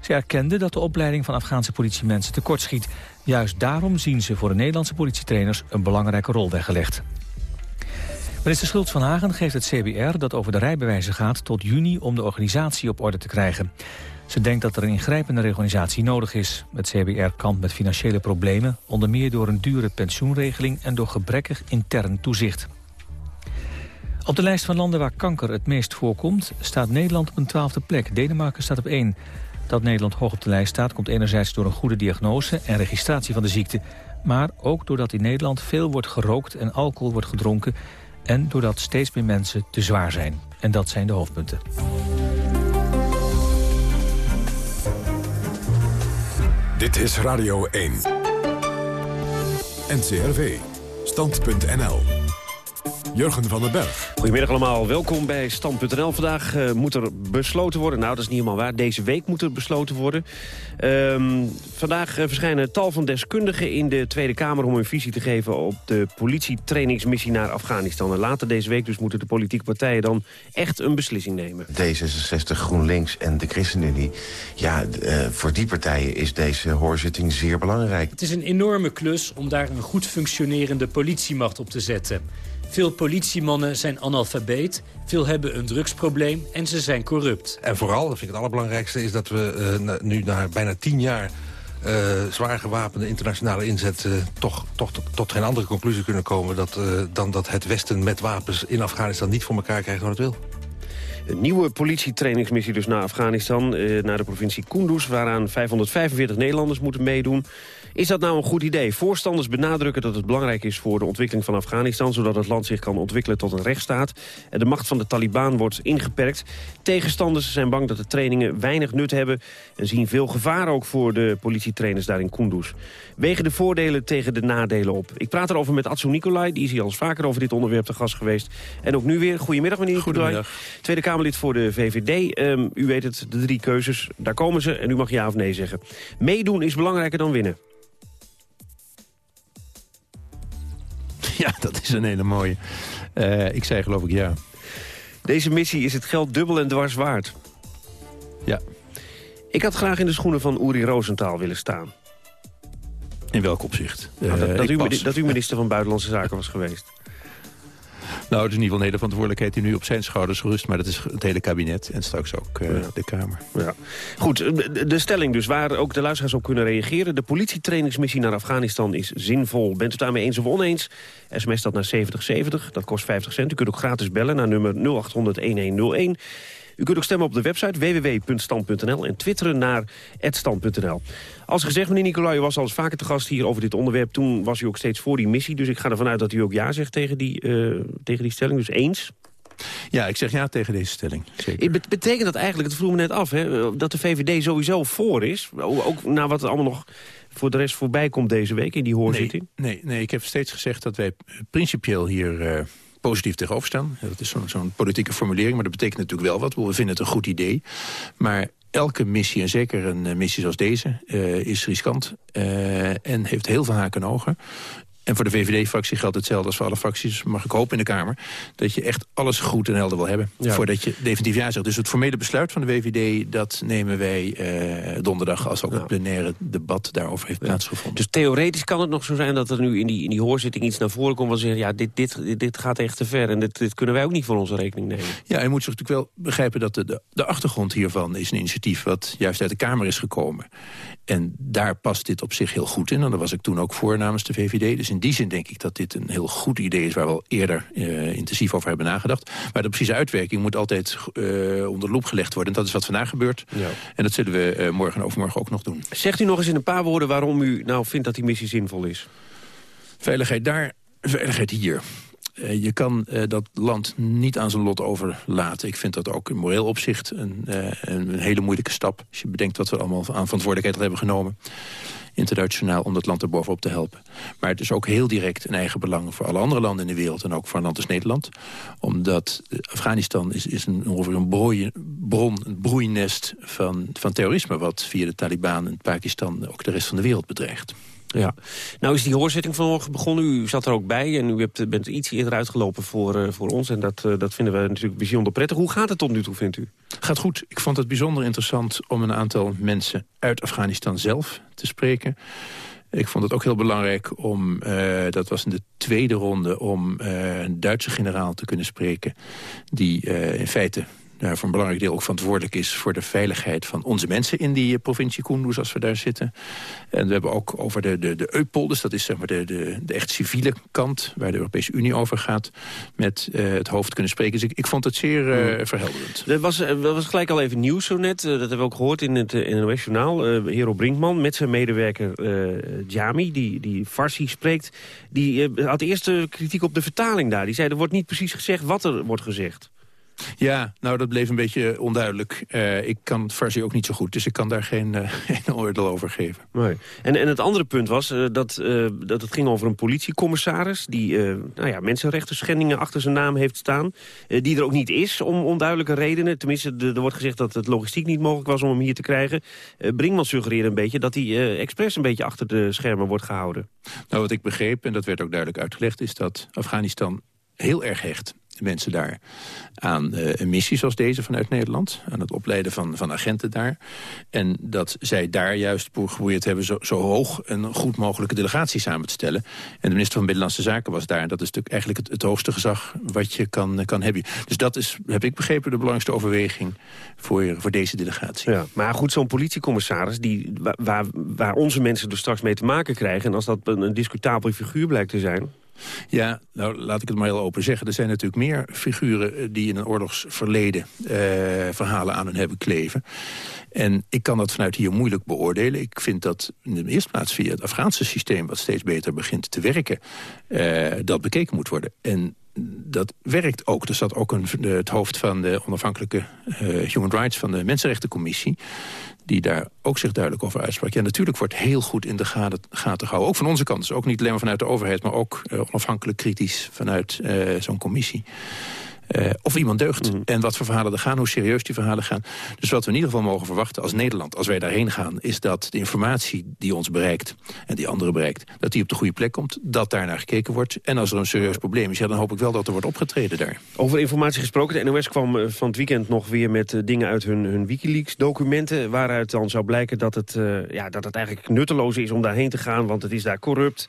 Ze erkenden dat de opleiding van Afghaanse politiemensen tekortschiet. Juist daarom zien ze voor de Nederlandse politietrainers een belangrijke rol weggelegd. Minister Schultz van Hagen geeft het CBR dat over de rijbewijzen gaat tot juni om de organisatie op orde te krijgen. Ze denkt dat er een ingrijpende reorganisatie nodig is. Het CBR kampt met financiële problemen, onder meer door een dure pensioenregeling en door gebrekkig intern toezicht. Op de lijst van landen waar kanker het meest voorkomt staat Nederland op een twaalfde plek. Denemarken staat op één. Dat Nederland hoog op de lijst staat komt enerzijds door een goede diagnose en registratie van de ziekte. Maar ook doordat in Nederland veel wordt gerookt en alcohol wordt gedronken en doordat steeds meer mensen te zwaar zijn. En dat zijn de hoofdpunten. Dit is Radio 1. NCRV. Stand.nl. Jurgen van den Berg. Goedemiddag allemaal, welkom bij Stand.nl. Vandaag uh, moet er besloten worden, nou dat is niet helemaal waar, deze week moet er besloten worden. Um, vandaag uh, verschijnen tal van deskundigen in de Tweede Kamer om hun visie te geven op de politietrainingsmissie naar Afghanistan. En later deze week dus moeten de politieke partijen dan echt een beslissing nemen. D66, GroenLinks en de ChristenUnie, ja, uh, voor die partijen is deze hoorzitting zeer belangrijk. Het is een enorme klus om daar een goed functionerende politiemacht op te zetten. Veel politiemannen zijn analfabeet, veel hebben een drugsprobleem en ze zijn corrupt. En vooral, dat vind ik het allerbelangrijkste, is dat we uh, nu na bijna tien jaar... Uh, zwaar gewapende internationale inzet uh, toch, toch tot, tot geen andere conclusie kunnen komen... Dat, uh, dan dat het Westen met wapens in Afghanistan niet voor elkaar krijgt wat het wil. Een nieuwe politietrainingsmissie dus naar Afghanistan, naar de provincie Kunduz... waaraan 545 Nederlanders moeten meedoen. Is dat nou een goed idee? Voorstanders benadrukken dat het belangrijk is voor de ontwikkeling van Afghanistan... zodat het land zich kan ontwikkelen tot een rechtsstaat. En de macht van de Taliban wordt ingeperkt. Tegenstanders zijn bang dat de trainingen weinig nut hebben... en zien veel gevaar ook voor de politietrainers daar in Kunduz. Wegen de voordelen tegen de nadelen op. Ik praat erover met Atsu Nicolai, die is hier al eens vaker over dit onderwerp te gast geweest. En ook nu weer. Goedemiddag, meneer Nicolai. Tweede Kamerlid voor de VVD. Um, u weet het, de drie keuzes, daar komen ze en u mag ja of nee zeggen. Meedoen is belangrijker dan winnen. [LAUGHS] dat is een hele mooie. Uh, ik zei geloof ik ja. Deze missie is het geld dubbel en dwars waard. Ja. Ik had graag in de schoenen van Uri Rosenthal willen staan. In welk opzicht? Nou, dat, dat, u, dat, u, minister van Buitenlandse Zaken was geweest. Nou, het is in ieder geval een hele verantwoordelijkheid die nu op zijn schouders rust. Maar dat is het hele kabinet en straks ook uh, ja. de Kamer. Ja. Goed, de stelling dus, waar ook de luisteraars op kunnen reageren. De politietrainingsmissie naar Afghanistan is zinvol. Bent u daarmee eens of oneens? SMS dat naar 7070, dat kost 50 cent. U kunt ook gratis bellen naar nummer 0800-1101. U kunt ook stemmen op de website www.stand.nl en twitteren naar @stand.nl. Als gezegd, meneer Nicolai, u was al eens vaker te gast hier over dit onderwerp. Toen was u ook steeds voor die missie. Dus ik ga ervan uit dat u ook ja zegt tegen die, uh, tegen die stelling. Dus eens? Ja, ik zeg ja tegen deze stelling. Zeker. Be betekent dat eigenlijk, het vroeg me net af... Hè, dat de VVD sowieso voor is? Ook na wat er allemaal nog voor de rest voorbij komt deze week in die hoorzitting? Nee, nee, nee ik heb steeds gezegd dat wij principieel hier... Uh, positief tegenover staan. Dat is zo'n zo politieke formulering, maar dat betekent natuurlijk wel wat. We vinden het een goed idee. Maar elke missie, en zeker een missie zoals deze, uh, is riskant. Uh, en heeft heel veel haken en ogen. En voor de VVD-fractie geldt hetzelfde als voor alle fracties. Mag ik hopen in de Kamer dat je echt alles goed en helder wil hebben. Ja. Voordat je definitief ja zegt. Dus het formele besluit van de VVD... dat nemen wij eh, donderdag als ook ja. het plenaire debat daarover heeft plaatsgevonden. Dus theoretisch kan het nog zo zijn dat er nu in die, in die hoorzitting iets naar voren komt... waar zeggen, ja, dit, dit, dit gaat echt te ver. En dit, dit kunnen wij ook niet voor onze rekening nemen. Ja, je moet zich natuurlijk wel begrijpen dat de, de, de achtergrond hiervan... is een initiatief wat juist uit de Kamer is gekomen. En daar past dit op zich heel goed in. En daar was ik toen ook voor namens de VVD. Dus in die zin denk ik dat dit een heel goed idee is... waar we al eerder uh, intensief over hebben nagedacht. Maar de precieze uitwerking moet altijd uh, onder de loep gelegd worden. En dat is wat vandaag gebeurt. Ja. En dat zullen we uh, morgen en overmorgen ook nog doen. Zegt u nog eens in een paar woorden waarom u nou vindt dat die missie zinvol is? Veiligheid daar, veiligheid hier. Uh, je kan uh, dat land niet aan zijn lot overlaten. Ik vind dat ook in moreel opzicht een, uh, een hele moeilijke stap. Als je bedenkt wat we allemaal aan verantwoordelijkheid hebben genomen. Internationaal om dat land er bovenop te helpen. Maar het is ook heel direct een eigen belang voor alle andere landen in de wereld. En ook voor een land als Nederland. Omdat Afghanistan is, is een, ongeveer een brooi, bron, een broeinest van, van terrorisme. Wat via de Taliban en Pakistan ook de rest van de wereld bedreigt. Ja. Nou is die hoorzitting vanmorgen begonnen. U zat er ook bij en u hebt, bent iets eerder uitgelopen voor, uh, voor ons. En dat, uh, dat vinden we natuurlijk bijzonder prettig. Hoe gaat het tot nu toe, vindt u? Gaat goed. Ik vond het bijzonder interessant om een aantal mensen uit Afghanistan zelf te spreken. Ik vond het ook heel belangrijk om, dat was in de tweede ronde... om een Duitse generaal te kunnen spreken... die in feite daar voor een belangrijk deel ook verantwoordelijk is... voor de veiligheid van onze mensen in die provincie Kunduz als we daar zitten. En we hebben ook over de, de, de Eupol, dus dat is zeg maar de, de, de echt civiele kant... waar de Europese Unie over gaat, met uh, het hoofd kunnen spreken. Dus ik, ik vond het zeer uh, verhelderend. Er was, er was gelijk al even nieuws zo net, uh, dat hebben we ook gehoord in het NOS-journaal. Hero Brinkman met zijn medewerker Jami, die, die Farsi spreekt... die had eerst kritiek op de vertaling daar. Die zei, er wordt niet precies gezegd wat er wordt gezegd. Ja, nou dat bleef een beetje onduidelijk. Uh, ik kan het farsi ook niet zo goed, dus ik kan daar geen, uh, [LAUGHS] geen oordeel over geven. Nee. En, en het andere punt was uh, dat, dat het ging over een politiecommissaris... die nou ja, mensenrechten schendingen achter zijn naam heeft staan... die er ook niet is om onduidelijke redenen. Tenminste, er wordt gezegd dat het logistiek niet mogelijk was om hem hier te krijgen. Brinkman suggereerde een beetje dat hij expres een beetje achter de schermen wordt gehouden. Nou, wat ik begreep, en dat werd ook duidelijk uitgelegd... is dat Afghanistan heel erg hecht mensen daar aan uh, een missie zoals deze vanuit Nederland. Aan het opleiden van, van agenten daar. En dat zij daar juist geprobeerd hebben zo, zo hoog een goed mogelijke delegatie samen te stellen. En de minister van Binnenlandse Zaken was daar. En dat is natuurlijk eigenlijk het, het hoogste gezag wat je kan, kan hebben. Dus dat is, heb ik begrepen, de belangrijkste overweging voor, voor deze delegatie. Ja, maar goed, zo'n politiecommissaris die, waar, waar onze mensen er straks mee te maken krijgen... en als dat een, een discutabel figuur blijkt te zijn... Ja, nou laat ik het maar heel open zeggen. Er zijn natuurlijk meer figuren eh, die in een oorlogsverleden eh, verhalen aan hun hebben kleven. En ik kan dat vanuit hier moeilijk beoordelen. Ik vind dat in de eerste plaats via het Afghaanse systeem... wat steeds beter begint te werken, eh, dat bekeken moet worden. En dat werkt ook. Er zat ook een, het hoofd van de onafhankelijke Human Rights... van de Mensenrechtencommissie die daar ook zich duidelijk over uitsprak. Ja, natuurlijk wordt heel goed in de gaten, gehouden. Ook van onze kant, dus ook niet alleen maar vanuit de overheid... maar ook uh, onafhankelijk kritisch vanuit uh, zo'n commissie. Uh, of iemand deugt. Mm. En wat voor verhalen er gaan, hoe serieus die verhalen gaan. Dus wat we in ieder geval mogen verwachten als Nederland... als wij daarheen gaan, is dat de informatie die ons bereikt... en die anderen bereikt, dat die op de goede plek komt. Dat daar naar gekeken wordt. En als er een serieus probleem is, ja, dan hoop ik wel dat er wordt opgetreden daar. Over informatie gesproken. De NOS kwam eh, van het weekend nog weer met uh, dingen uit hun, hun Wikileaks-documenten... waaruit dan zou blijken dat het, uh, ja, dat het eigenlijk nutteloos is om daarheen te gaan... want het is daar corrupt.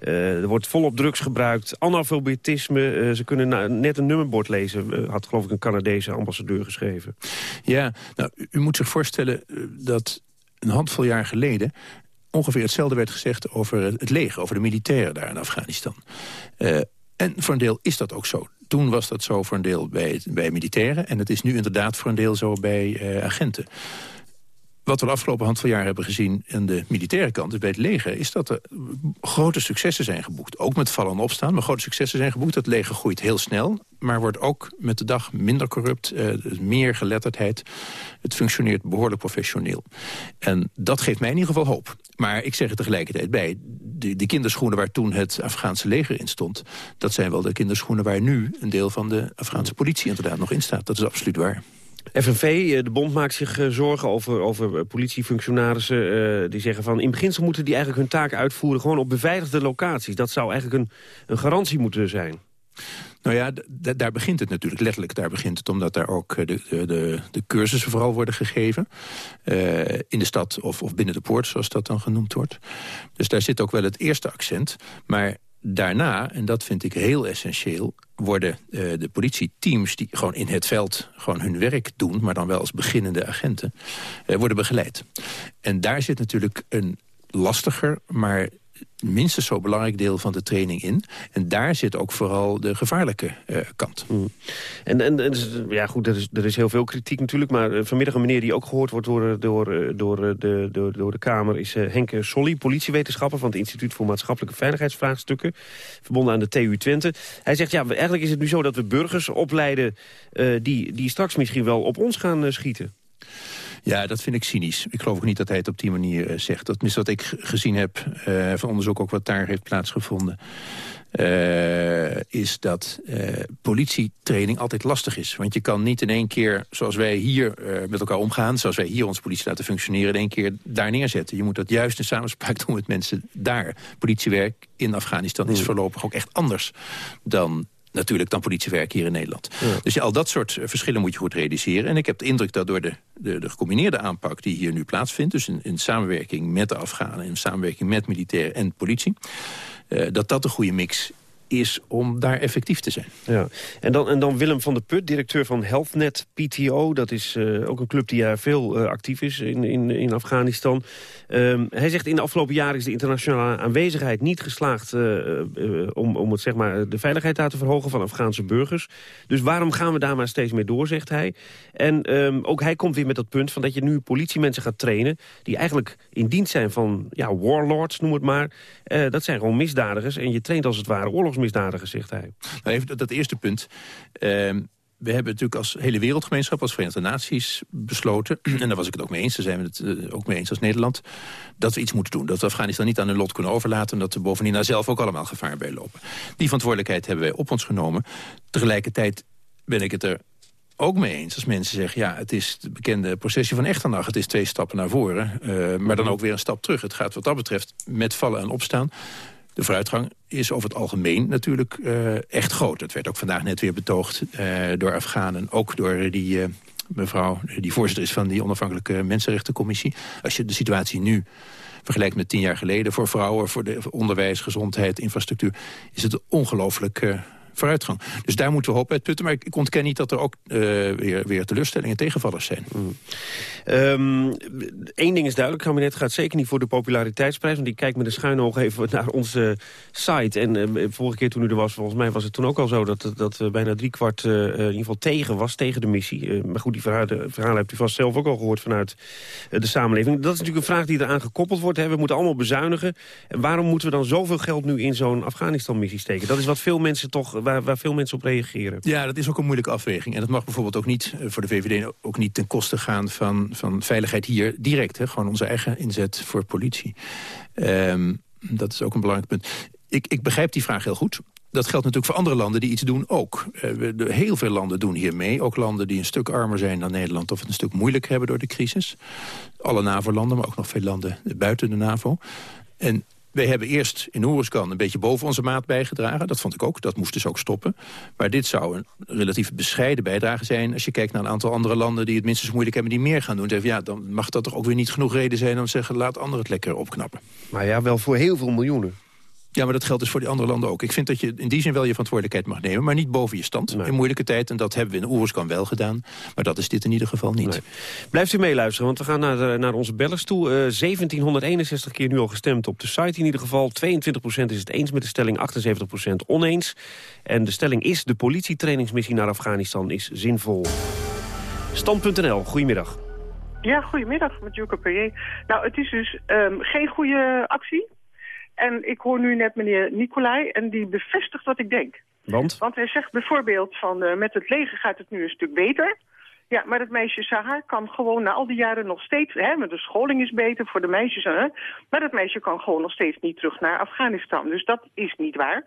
Er wordt volop drugs gebruikt, analfabetisme. ze kunnen net een nummerbord lezen lezen, had geloof ik een Canadese ambassadeur geschreven. Ja, nou, u moet zich voorstellen eh, dat een handvol jaar geleden ongeveer hetzelfde werd gezegd over het leger, over de militairen daar in Afghanistan. En voor een deel is dat ook zo. Toen was dat zo voor een deel bij, bij militairen... en het is nu inderdaad voor een deel zo bij agenten. Wat we de afgelopen handvol jaar hebben gezien aan de militaire kant... dus bij het leger, is dat er grote successen zijn geboekt. Ook met vallen en opstaan, maar grote successen zijn geboekt. Het leger groeit heel snel, maar wordt ook met de dag minder corrupt. Eh, meer geletterdheid. Het functioneert behoorlijk professioneel. En dat geeft mij in ieder geval hoop. Maar ik zeg er tegelijkertijd bij... De, de kinderschoenen waar toen het Afghaanse leger in stond... dat zijn wel de kinderschoenen waar nu een deel van de Afghaanse politie inderdaad nog in staat. Dat is absoluut waar. FNV, eh, de bond maakt zich eh, zorgen over, over eh, politiefunctionarissen. die zeggen van in beginsel moeten die eigenlijk hun taken uitvoeren... gewoon op beveiligde locaties. Dat zou eigenlijk een, een garantie moeten zijn. Nou ja, daar begint het natuurlijk, letterlijk daar begint het... omdat daar ook de, de, de cursussen vooral worden gegeven. in de stad of, of binnen de poort, zoals dat dan genoemd wordt. Dus daar zit ook wel het eerste accent. Maar daarna, en dat vind ik heel essentieel... worden uh, de politieteams die gewoon in het veld gewoon hun werk doen... maar dan wel als beginnende agenten, uh, worden begeleid. En daar zit natuurlijk een lastiger, maar minstens zo belangrijk deel van de training in. En daar zit ook vooral de gevaarlijke uh, kant. Mm. En, en, en, ja, goed, er is, er is heel veel kritiek natuurlijk. Maar uh, vanmiddag een meneer die ook gehoord wordt door, door, door, de, door, door de Kamer... is Henk Solly, politiewetenschapper van het Instituut voor Maatschappelijke Veiligheidsvraagstukken. Verbonden aan de TU Twente. Hij zegt, ja, eigenlijk is het nu zo dat we burgers opleiden... die, die straks misschien wel op ons gaan schieten. Ja, dat vind ik cynisch. Ik geloof ook niet dat hij het op die manier uh, zegt. Dat is wat ik gezien heb uh, van onderzoek ook wat daar heeft plaatsgevonden. Uh, is dat politietraining altijd lastig is. Want je kan niet in één keer, zoals wij hier met elkaar omgaan... zoals wij hier onze politie laten functioneren... in één keer daar neerzetten. Je moet dat juist in samenspraak doen met mensen daar. Politiewerk in Afghanistan is hmm. voorlopig ook echt anders dan natuurlijk dan politiewerk hier in Nederland. Dus ja, al dat soort eh, verschillen moet je goed realiseren. En ik heb de indruk dat door de, de, de gecombineerde aanpak die hier nu plaatsvindt... dus in, in samenwerking met de Afghanen, in samenwerking met militair en politie... Uh, dat dat een goede mix is om daar effectief te zijn. Ja. En, dan, en dan Willem van der Put, directeur van HealthNet PTO. Dat is uh, ook een club die veel uh, actief is in, in, in Afghanistan. Um, hij zegt in de afgelopen jaren is de internationale aanwezigheid niet geslaagd... Uh, om, om het, zeg maar, de veiligheid daar te verhogen van Afghaanse burgers. Dus waarom gaan we daar maar steeds mee door, zegt hij. En um, ook hij komt weer met dat punt van dat je nu politiemensen gaat trainen... die eigenlijk in dienst zijn van ja, warlords, noem het maar. dat zijn gewoon misdadigers en je traint als het ware oorlogs misdadiger, zegt hij. Nou, even dat, eerste punt. Uh, we hebben natuurlijk als hele wereldgemeenschap, als Verenigde Naties besloten... [CLEARS THROAT] en daar was ik het ook mee eens, daar zijn we het eh, ook mee eens als Nederland... dat we iets moeten doen, dat we Afghanistan niet aan hun lot kunnen overlaten... en dat we bovendien daar zelf ook allemaal gevaar bij lopen. Die verantwoordelijkheid hebben wij op ons genomen. Tegelijkertijd ben ik het er ook mee eens als mensen zeggen... ja, het is de bekende processie van Echternach. Het is twee stappen naar voren, uh, maar dan ook weer een stap terug. Het gaat wat dat betreft met vallen en opstaan. De vooruitgang is over het algemeen natuurlijk uh, echt groot. Dat werd ook vandaag net weer betoogd uh, door Afghanen. Ook door die mevrouw, die voorzitter is van die onafhankelijke Mensenrechtencommissie. Als je de situatie nu vergelijkt met tien jaar geleden... voor vrouwen, voor de onderwijs, gezondheid, infrastructuur... is het ongelooflijk vooruitgang. Dus daar moeten we hoop uitputten. Maar ik ontken niet dat er ook uh, weer, weer teleurstellingen en tegenvallers zijn. Mm. Eén ding is duidelijk, het kabinet gaat zeker niet voor de populariteitsprijs. Want die kijkt met een schuine oog even naar onze site. En uh, vorige keer toen u er was, volgens mij was het toen ook al zo... dat, dat uh, bijna driekwart in ieder geval tegen was, tegen de missie. maar goed, die verhalen, verhalen hebt u vast zelf ook al gehoord vanuit de samenleving. Dat is natuurlijk een vraag die eraan gekoppeld wordt. We moeten allemaal bezuinigen. En waarom moeten we dan zoveel geld nu in zo'n Afghanistan-missie steken? Dat is wat veel mensen toch waar, waar veel mensen op reageren. Ja, dat is ook een moeilijke afweging. En dat mag bijvoorbeeld ook niet voor de VVD ook niet ten koste gaan van, van veiligheid hier direct. Hè? Gewoon onze eigen inzet voor politie. Um, dat is ook een belangrijk punt. Ik, ik begrijp die vraag heel goed. Dat geldt natuurlijk voor andere landen die iets doen ook. Uh, heel veel landen doen hier mee. Ook landen die een stuk armer zijn dan Nederland... of het een stuk moeilijk hebben door de crisis. Alle NAVO-landen, maar ook nog veel landen buiten de NAVO. En wij hebben eerst in Oeruzkan een beetje boven onze maat bijgedragen. Dat vond ik ook, dat moest dus ook stoppen. Maar dit zou een relatief bescheiden bijdrage zijn... als je kijkt naar een aantal andere landen die het minstens moeilijk hebben... die meer gaan doen. Dan, ja, dan mag dat toch ook weer niet genoeg reden zijn om te zeggen... laat anderen het lekker opknappen. Maar ja, wel voor heel veel miljoenen. Ja, maar dat geldt dus voor die andere landen ook. Ik vind dat je in die zin wel je verantwoordelijkheid mag nemen... maar niet boven je stand in moeilijke tijd. En dat hebben we in Oeruzkan wel gedaan. Maar dat is dit in ieder geval niet. Nee. Blijft u meeluisteren, want we gaan naar, de, naar onze bellers toe. Uh, 1761 keer nu al gestemd op de site in ieder geval. 22% is het eens met de stelling, 78% oneens. En de stelling is... de politietrainingsmissie naar Afghanistan is zinvol. Stand.nl, goedemiddag. Ja, goedemiddag, met Joke Perrier. Nou, het is dus um, geen goede actie... En ik hoor nu net meneer Nicolai en die bevestigt wat ik denk. Want? Want hij zegt bijvoorbeeld van uh, met het leger gaat het nu een stuk beter. Ja, maar het meisje Sahar kan gewoon na al die jaren nog steeds... Hè, de scholing is beter voor de meisjes. Hè, maar dat meisje kan gewoon nog steeds niet terug naar Afghanistan. Dus dat is niet waar.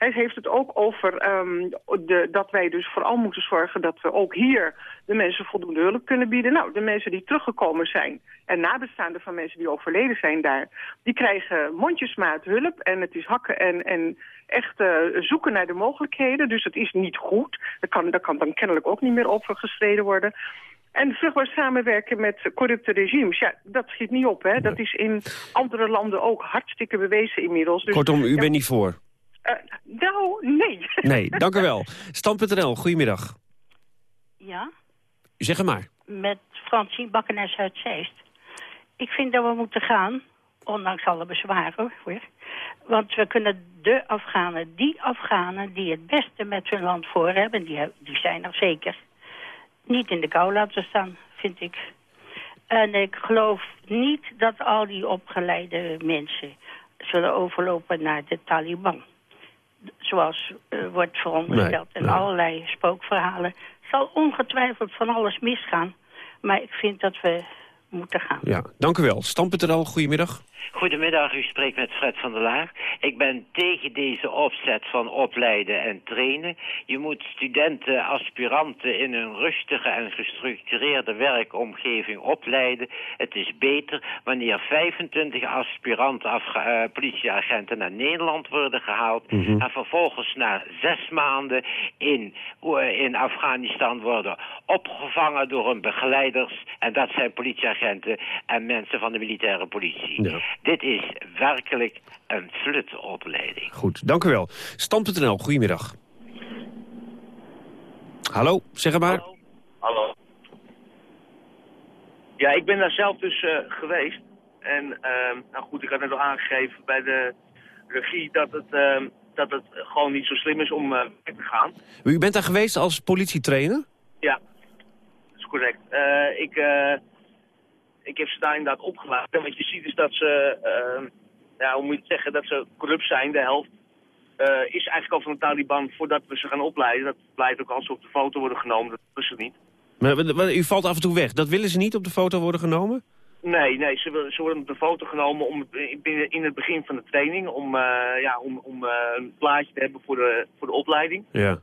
Hij heeft het ook over um, de, dat wij dus vooral moeten zorgen dat we ook hier de mensen voldoende hulp kunnen bieden. Nou, de mensen die teruggekomen zijn en nabestaanden van mensen die overleden zijn daar, die krijgen mondjesmaat hulp en het is hakken en, en echt uh, zoeken naar de mogelijkheden. Dus het is niet goed. Dat kan, dat kan dan kennelijk ook niet meer overgestreden worden. En vruchtbaar samenwerken met corrupte regimes, ja, dat schiet niet op. Hè? Dat is in andere landen ook hartstikke bewezen inmiddels. Dus, Kortom, u ja, bent niet voor? Uh, nou, nee. [LAUGHS] Nee, dank u wel. Stand.nl, goedemiddag. Ja? Zeg het maar. Met Francine Bakkenes uit Zeist. Ik vind dat we moeten gaan, ondanks alle bezwaren. Hoor. Want we kunnen de Afghanen, die Afghanen die het beste met hun land voor hebben... die, die zijn er zeker, niet in de kou laten staan, vind ik. En ik geloof niet dat al die opgeleide mensen zullen overlopen naar de Taliban zoals uh, wordt verondersteld. Nee, en nee. allerlei spookverhalen. zal ongetwijfeld van alles misgaan. Maar ik vind dat we moeten gaan. Ja, dank u wel. Stand.nl, goedemiddag. Goedemiddag, u spreekt met Fred van der Laar. Ik ben tegen deze opzet van opleiden en trainen. Je moet studenten, aspiranten in een rustige en gestructureerde werkomgeving opleiden. Het is beter wanneer 25 aspirant uh, politieagenten naar Nederland worden gehaald... Mhm. en vervolgens na zes maanden in, uh, in Afghanistan worden opgevangen door hun begeleiders. En dat zijn politieagenten en mensen van de militaire politie. Ja. Dit is werkelijk een flutopleiding. Goed, dank u wel. Stand.nl, goedemiddag. Hallo, zeg maar. Hallo. Ja, ik ben daar zelf dus uh, geweest. En uh, nou goed, ik had net al aangegeven bij de regie dat het, uh, dat het gewoon niet zo slim is om uh, weg te gaan. U bent daar geweest als politietrainer? Ja, dat is correct. Uh, ik, ik heb ze daar inderdaad opgelaten. Wat je ziet is dat ze, uh, ja, hoe moet je het zeggen, dat ze corrupt zijn, de helft. eh, is eigenlijk al van de Taliban voordat we ze gaan opleiden. Dat blijkt ook als ze op de foto worden genomen, dat is het niet. Maar, u valt af en toe weg. Dat willen ze niet op de foto worden genomen? Nee, nee, ze, ze worden op de foto genomen om, in, het begin van de training om, eh, ja, om, om eh, een plaatje te hebben voor de, voor de opleiding. Ja.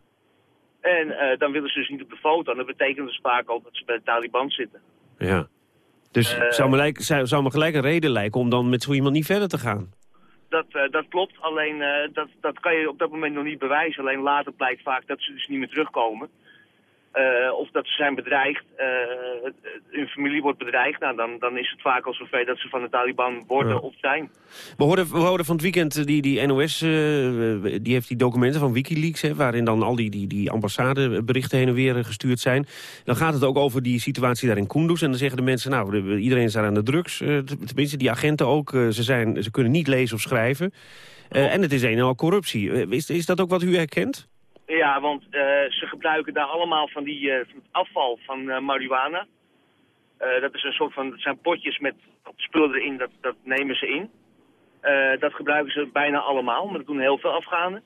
En dan willen ze dus niet op de foto. En dat betekent dus vaak ook dat ze bij de Taliban zitten. Ja. Dus Eh, zou, me zou me gelijk een reden lijken om dan met zo iemand niet verder te gaan. Dat, eh, dat klopt, alleen eh, dat, dat kan je op dat moment nog niet bewijzen. Alleen later blijkt vaak dat ze dus niet meer terugkomen. Eh, of dat ze zijn bedreigd, eh, hun familie wordt bedreigd. Nou, dan, dan is het vaak al zover dat ze van de Taliban worden Ja. of zijn. We hoorden, we hoorden van het weekend, eh, die, die NOS, die heeft die documenten van Wikileaks... Hè, waarin dan al die, die, die ambassadeberichten heen en weer gestuurd zijn. Dan gaat het ook over die situatie daar in Kunduz. En dan zeggen de mensen, nou, de- iedereen is daar aan de drugs. tenminste, die agenten ook. ze, zijn, ze kunnen niet lezen of schrijven. En het is een en al corruptie. Is, is dat ook wat u herkent? Ja, want eh, ze gebruiken daar allemaal van, die, eh, afval van eh, marihuana. Dat is een soort van, dat zijn potjes met spullen erin, dat, dat nemen ze in. Dat gebruiken ze bijna allemaal, maar dat doen heel veel Afghanen.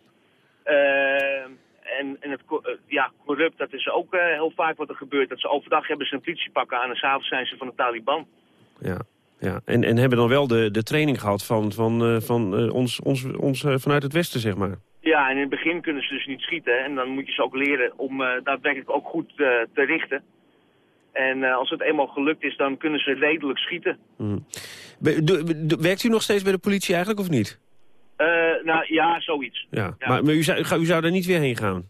En en het, ja, corrupt, dat is ook heel vaak wat er gebeurt. Dat ze overdag hebben ze een politiepak aan en s'avonds zijn ze van de Taliban. Ja. Ja, en, en hebben dan wel de, de training gehad van, van, van ons, ons, ons vanuit het Westen, zeg maar. Ja, en in het begin kunnen ze dus niet schieten. En dan moet je ze ook leren om eh, daadwerkelijk ook goed eh, te richten. En eh, als het eenmaal gelukt is, dan kunnen ze redelijk schieten. Do- werkt u nog steeds bij de politie eigenlijk of niet? Nou ja, zoiets. Ja, Ja. maar, maar u, zou, u zou daar niet weer heen gaan?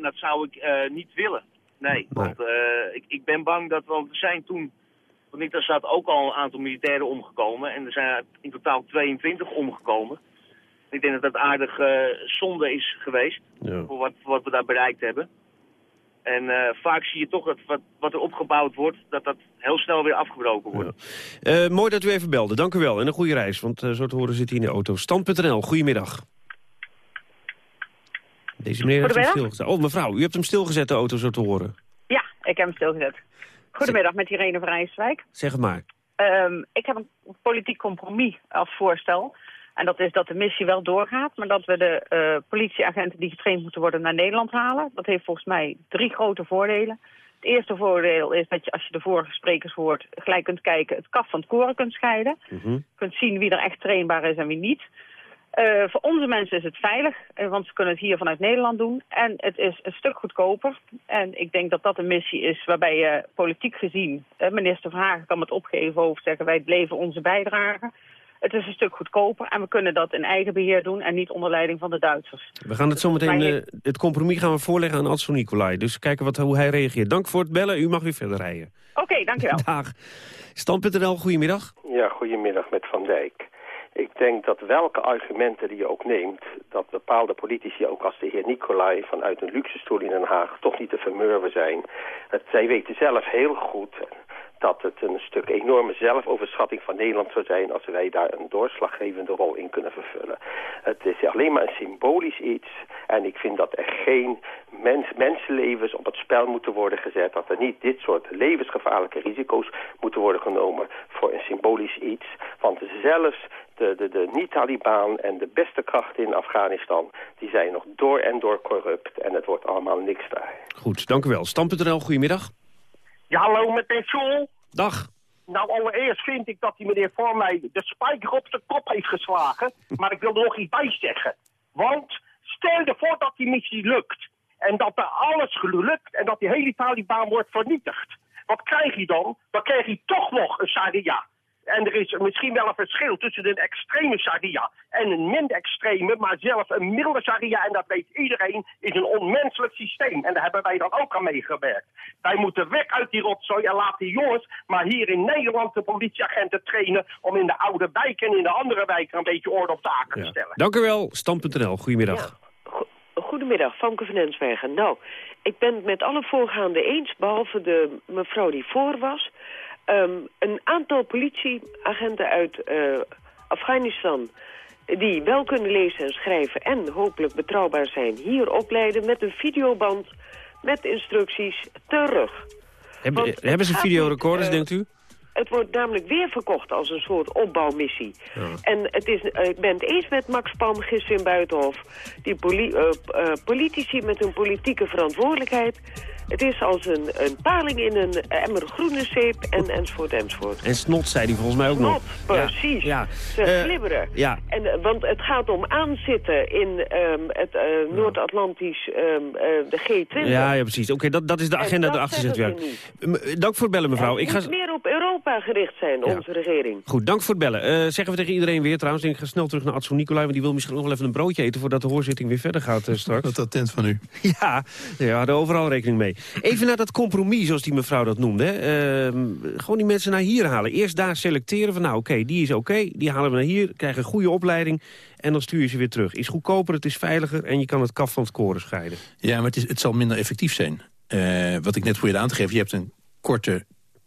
Dat zou ik niet willen. Nee, want eh, ik, ik ben bang dat, want er zijn toen, want niet, er zat ook al een aantal militairen omgekomen. En er zijn in totaal 22 omgekomen. Ik denk dat dat aardig eh, zonde is geweest, Ja. voor wat, wat we daar bereikt hebben. En eh, vaak zie je toch dat wat, wat er opgebouwd wordt, dat dat heel snel weer afgebroken wordt. Eh, mooi dat u even belde, dank u wel. En een goede reis, want eh, zo te horen zit hij in de auto. Stand.nl, goedemiddag. Deze meneer heeft hem stilgezet. Oh, mevrouw, u hebt hem stilgezet, de auto, zo te horen. Ja, ik heb hem stilgezet. Goedemiddag, met Irene van Rijswijk. Zeg het maar. Ehm, ik heb een politiek compromis als voorstel. En dat is dat de missie wel doorgaat, maar dat we de eh, politieagenten die getraind moeten worden naar Nederland halen. Dat heeft volgens mij drie grote voordelen. Het eerste voordeel is dat je, als je de vorige sprekers hoort, gelijk kunt kijken, het kaf van het koren kunt scheiden. Mhm. kunt zien wie er echt trainbaar is en wie niet. Eh, voor onze mensen is het veilig, eh, want ze kunnen het hier vanuit Nederland doen. En het is een stuk goedkoper. En ik denk dat dat een missie is waarbij je politiek gezien... minister Verhagen kan met opgeven over zeggen... wij leveren onze bijdrage. Het is een stuk goedkoper en we kunnen dat in eigen beheer doen... en niet onder leiding van de Duitsers. We gaan het zo meteen, Maar eh, het compromis gaan we voorleggen aan Adson Nicolai. Dus kijken wat, hoe hij reageert. Dank voor het bellen, u mag weer verder rijden. Oké, dankjewel. [LAUGHS] Dag. Stand.nl, goedemiddag. Ja, goedemiddag met Van Dijk. Ik denk dat welke argumenten die je ook neemt... dat bepaalde politici, ook als de heer Nicolai... vanuit een luxe stoel in Den Haag toch niet te vermurwen zijn. Het, zij weten zelf heel goed dat het een stuk enorme zelfoverschatting van Nederland zou zijn... als wij daar een doorslaggevende rol in kunnen vervullen. Het is alleen maar een symbolisch iets. En ik vind dat er geen mens, mensenlevens op het spel moeten worden gezet. Dat er niet dit soort levensgevaarlijke risico's moeten worden genomen voor een symbolisch iets. Want zelfs de, de, de niet-Taliban en de beste krachten in Afghanistan... die zijn nog door en door corrupt. En het wordt allemaal niks daar. Goed, dank u wel. Stand.nl, goedemiddag. Ja, hallo met pensioen. Dag. Nou, allereerst vind ik dat die meneer voor mij de spijker op zijn kop heeft geslagen. [LAUGHS] Maar ik wil er nog iets bij zeggen. Want stel je voor dat die missie lukt. En dat er alles lukt en dat die hele Taliban wordt vernietigd. Wat krijg je dan? Dan krijg je toch nog een Sharia. En er is misschien wel een verschil tussen een extreme Sharia en een minder extreme, maar zelfs een milde Sharia, en dat weet iedereen, is een onmenselijk systeem. En daar hebben wij dan ook aan meegewerkt. Wij moeten weg uit die rotzooi en laten die jongens maar hier in Nederland de politieagenten trainen om in de oude wijken en in de andere wijken een beetje orde op taken te stellen. Dank u wel. Stand.nl, goedemiddag. Goedemiddag, Famke van Ensbergen. Nou, ik ben het met alle voorgaande eens, behalve de mevrouw die voor was. Ehm, een aantal politieagenten uit eh, Afghanistan die wel kunnen lezen en schrijven en hopelijk betrouwbaar zijn, hier opleiden met een videoband, met instructies, terug. Hebben, ze videorecorders, eh, denkt u? Het wordt namelijk weer verkocht als een soort opbouwmissie. En het is, eh, ik ben het eens met Max Pam gisteren in Buitenhof. Die poli- eh, eh, politici met hun politieke verantwoordelijkheid... Het is als een, een paling in een emmer groene zeep en, enzovoort enzovoort. En snot zei hij volgens mij ook Snot, nog. precies. Ja, Ze ja. Eh, glibberen. ja. En, want het gaat om aanzitten in ehm, het Noord-Atlantisch, ehm, eh, de G20. Ja, ja, precies. Oké, dat, dat is de En agenda erachter. M- Dank voor het bellen, mevrouw. Ik ga... meer op Europa gericht zijn, onze regering. Goed, dank voor het bellen. Eh, zeggen we tegen iedereen weer trouwens. Ik ga snel terug naar Adso Nicolai, want die wil misschien nog wel even een broodje eten... voordat de hoorzitting weer verder gaat eh, straks. Wat attent van u. [LAUGHS] Ja, ja, we hadden overal rekening mee. Even naar dat compromis, zoals die mevrouw dat noemde. Hè. Ehm, gewoon die mensen naar hier halen. Eerst daar selecteren van, nou oké, die is oké. die halen we naar hier, krijgen een goede opleiding... en dan stuur je ze weer terug. Is goedkoper, het is veiliger... en je kan het kaf van het koren scheiden. Ja, maar het, is, het zal minder effectief zijn. Eh, wat ik net probeerde aan te geven, je hebt een korte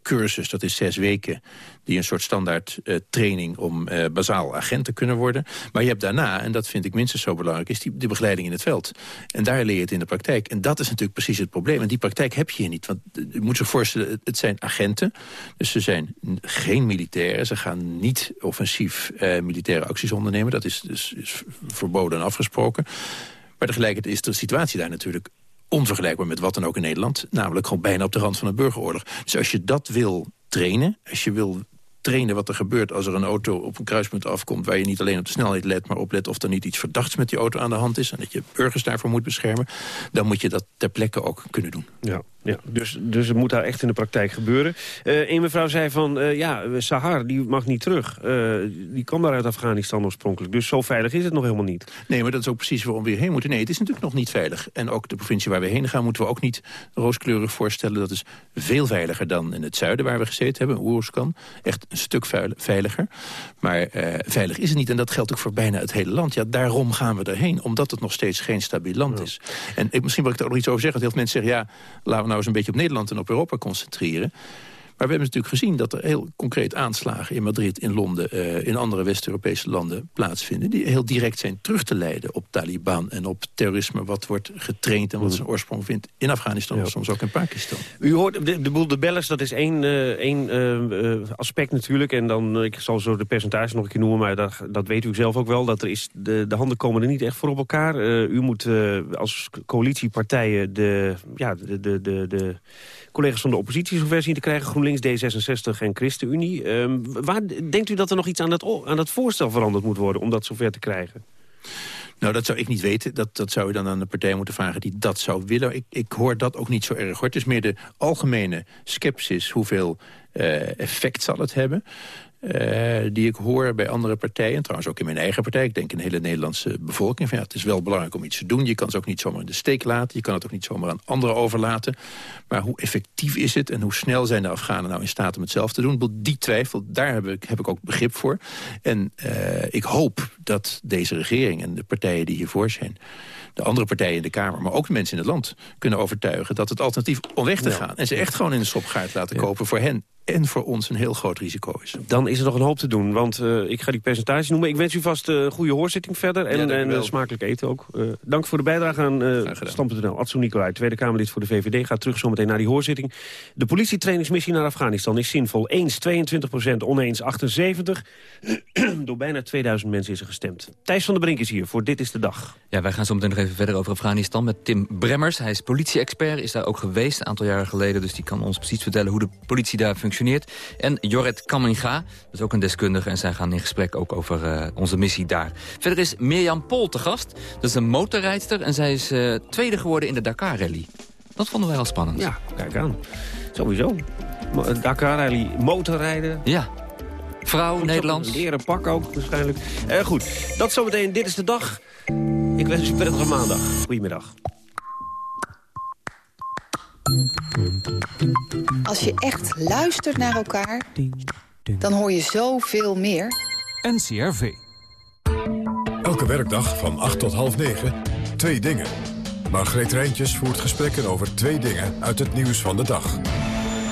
cursus, dat is zes weken... die een soort standaard eh, training om eh, bazaal agent te kunnen worden. Maar je hebt daarna, en dat vind ik minstens zo belangrijk... is die, de begeleiding in het veld. En daar leer je het in de praktijk. En dat is natuurlijk precies het probleem. En die praktijk heb je hier niet. Want eh, je moet zich voorstellen, het- zijn agenten. Dus ze zijn geen militairen. Ze gaan niet offensief militaire acties ondernemen. Dat is, dus, is verboden en afgesproken. Maar tegelijkertijd is de situatie daar natuurlijk onvergelijkbaar met wat dan ook in Nederland. Namelijk gewoon bijna op de rand van een burgeroorlog. Dus als je dat wil trainen, als je wil trainen wat er gebeurt als er een auto op een kruispunt afkomt... waar je niet alleen op de snelheid let, maar oplet of er niet iets verdachts met die auto aan de hand is... en dat je burgers daarvoor moet beschermen, dan moet je dat ter plekke ook kunnen doen. Ja, ja. Dus, dus het moet daar echt in de praktijk gebeuren. Eh een mevrouw zei van, eh, ja, Sahar, die mag niet terug. Eh, die kwam daar uit Afghanistan oorspronkelijk. Dus zo veilig is het nog helemaal niet. Nee, maar dat is ook precies waarom we hierheen moeten. Nee, het is natuurlijk nog niet veilig. En ook de provincie waar we heen gaan moeten we ook niet rooskleurig voorstellen. Dat is veel veiliger dan in het zuiden waar we gezeten hebben, Oeruzkan. Echt een stuk veiliger. Maar veilig is het niet en dat geldt ook voor bijna het hele land. Ja, daarom gaan we erheen, omdat het nog steeds geen stabiel land is. En ik, misschien wil ik daar ook nog iets over zeggen. Dat heel veel mensen zeggen, ja, laten we nou eens een beetje op Nederland en op Europa concentreren. Maar we hebben natuurlijk gezien dat er heel concreet aanslagen in Madrid, in Londen, eh, in andere West-Europese landen plaatsvinden. Die heel direct zijn terug te leiden op Taliban en op terrorisme wat wordt getraind en wat zijn oorsprong vindt in Afghanistan of soms ook in Pakistan. U hoort, de, de, boel- de bellers, dat is één, eh, één eh, aspect natuurlijk. En dan, ik zal zo de percentage nog een keer noemen, maar dat, dat weet u zelf ook wel. Dat er is, de, de handen komen er niet echt voor op elkaar. Eh, u moet eh, als coalitiepartijen de, ja, de, de, de, de collega's van de oppositie zover zien te krijgen. GroenLinks, D66 en ChristenUnie. Ehm, waar denkt u dat er nog iets aan dat, aan dat voorstel veranderd moet worden om dat zover te krijgen? Nou, dat zou ik niet weten. Dat, dat zou je dan aan de partij moeten vragen die dat zou willen. Ik, ik hoor dat ook niet zo erg. Hoor. Het is meer de algemene scepsis. Hoeveel eh, effect zal het hebben? Eh, die ik hoor bij andere partijen. Trouwens ook in mijn eigen partij. Ik denk in de hele Nederlandse bevolking. Van, ja, het is wel belangrijk om iets te doen. Je kan het ook niet zomaar in de steek laten. Je kan het ook niet zomaar aan anderen overlaten. Maar hoe effectief is het en hoe snel zijn de Afghanen nou in staat om het zelf te doen? Die twijfel, daar heb ik, heb ik ook begrip voor. En eh, ik hoop dat deze regering en de partijen die hiervoor zijn de andere partijen in de Kamer, maar ook de mensen in het land... kunnen overtuigen dat het alternatief om weg te Ja. gaan... en ze echt gewoon in de stopgaard laten kopen voor hen en voor ons een heel groot risico is. Dan is er nog een hoop te doen, want eh, ik ga die percentages noemen. Ik wens u vast een goede hoorzitting verder en, en eh, smakelijk eten ook. Eh, dank voor de bijdrage aan uh, Stam.nl. Atsu Nicolai, Tweede Kamerlid voor de VVD, gaat terug zometeen naar die hoorzitting. De politietrainingsmissie naar Afghanistan is zinvol. Eens 22 procent, oneens 78. [CLEARS THROAT] Door bijna 2000 mensen is er gestemd. Thijs van der Brink is hier voor Dit is de Dag. Ja, wij gaan zo meteen nog even verder over Afghanistan met Tim Bremmers. Hij is politie-expert, is daar ook geweest een aantal jaren geleden. Dus die kan ons precies vertellen hoe de politie daar functioneert. En Jorrit Kamminga, dat is ook een deskundige. En zij gaan in gesprek ook over uh, onze missie daar. Verder is Mirjam Pol te gast. Dat is een motorrijdster en zij is uh, tweede geworden in de Dakar-rally. Dat vonden wij al spannend. Ja, kijk aan. Sowieso. Dakar-rally, motorrijden. Ja. Vrouw, Nederlands. Leren pak ook waarschijnlijk. Uh, goed, dat zometeen. Dit is de dag. Ik wens u een prettige maandag. Goedemiddag. Als je echt luistert naar elkaar, dan hoor je zoveel meer. NCRV. Elke werkdag van 8 tot half 9, twee dingen. Margreet Rijntjes voert gesprekken over twee dingen uit het nieuws van de dag.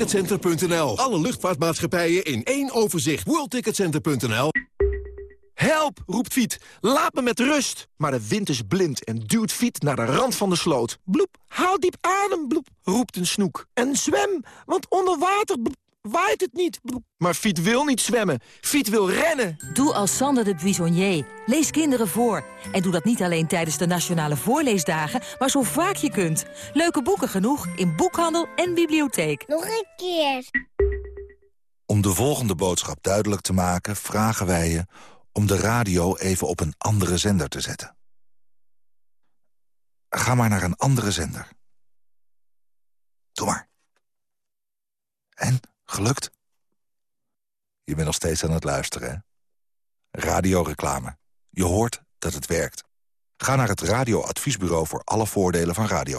WorldTicketCenter.nl. Alle luchtvaartmaatschappijen in één overzicht. WorldTicketCenter.nl. Help, roept Fiet. Laat me met rust. Maar de wind is blind en duwt Fiet naar de rand van de sloot. Bloep, haal diep adem, bloep, roept een snoek. En zwem, want onder water bloep, waait het niet. Maar Fiet wil niet zwemmen. Fiet wil rennen. Doe als Sander de Buissonnier. Lees kinderen voor. En doe dat niet alleen tijdens de Nationale Voorleesdagen, maar zo vaak je kunt. Leuke boeken genoeg in boekhandel en bibliotheek. Nog een keer. Om de volgende boodschap duidelijk te maken... vragen wij je om de radio even op een andere zender te zetten. Ga maar naar een andere zender. Doe maar. En, gelukt? Je bent nog steeds aan het luisteren, hè? Radioreclame. Je hoort dat het werkt. Ga naar het radioadviesbureau voor alle voordelen van radio.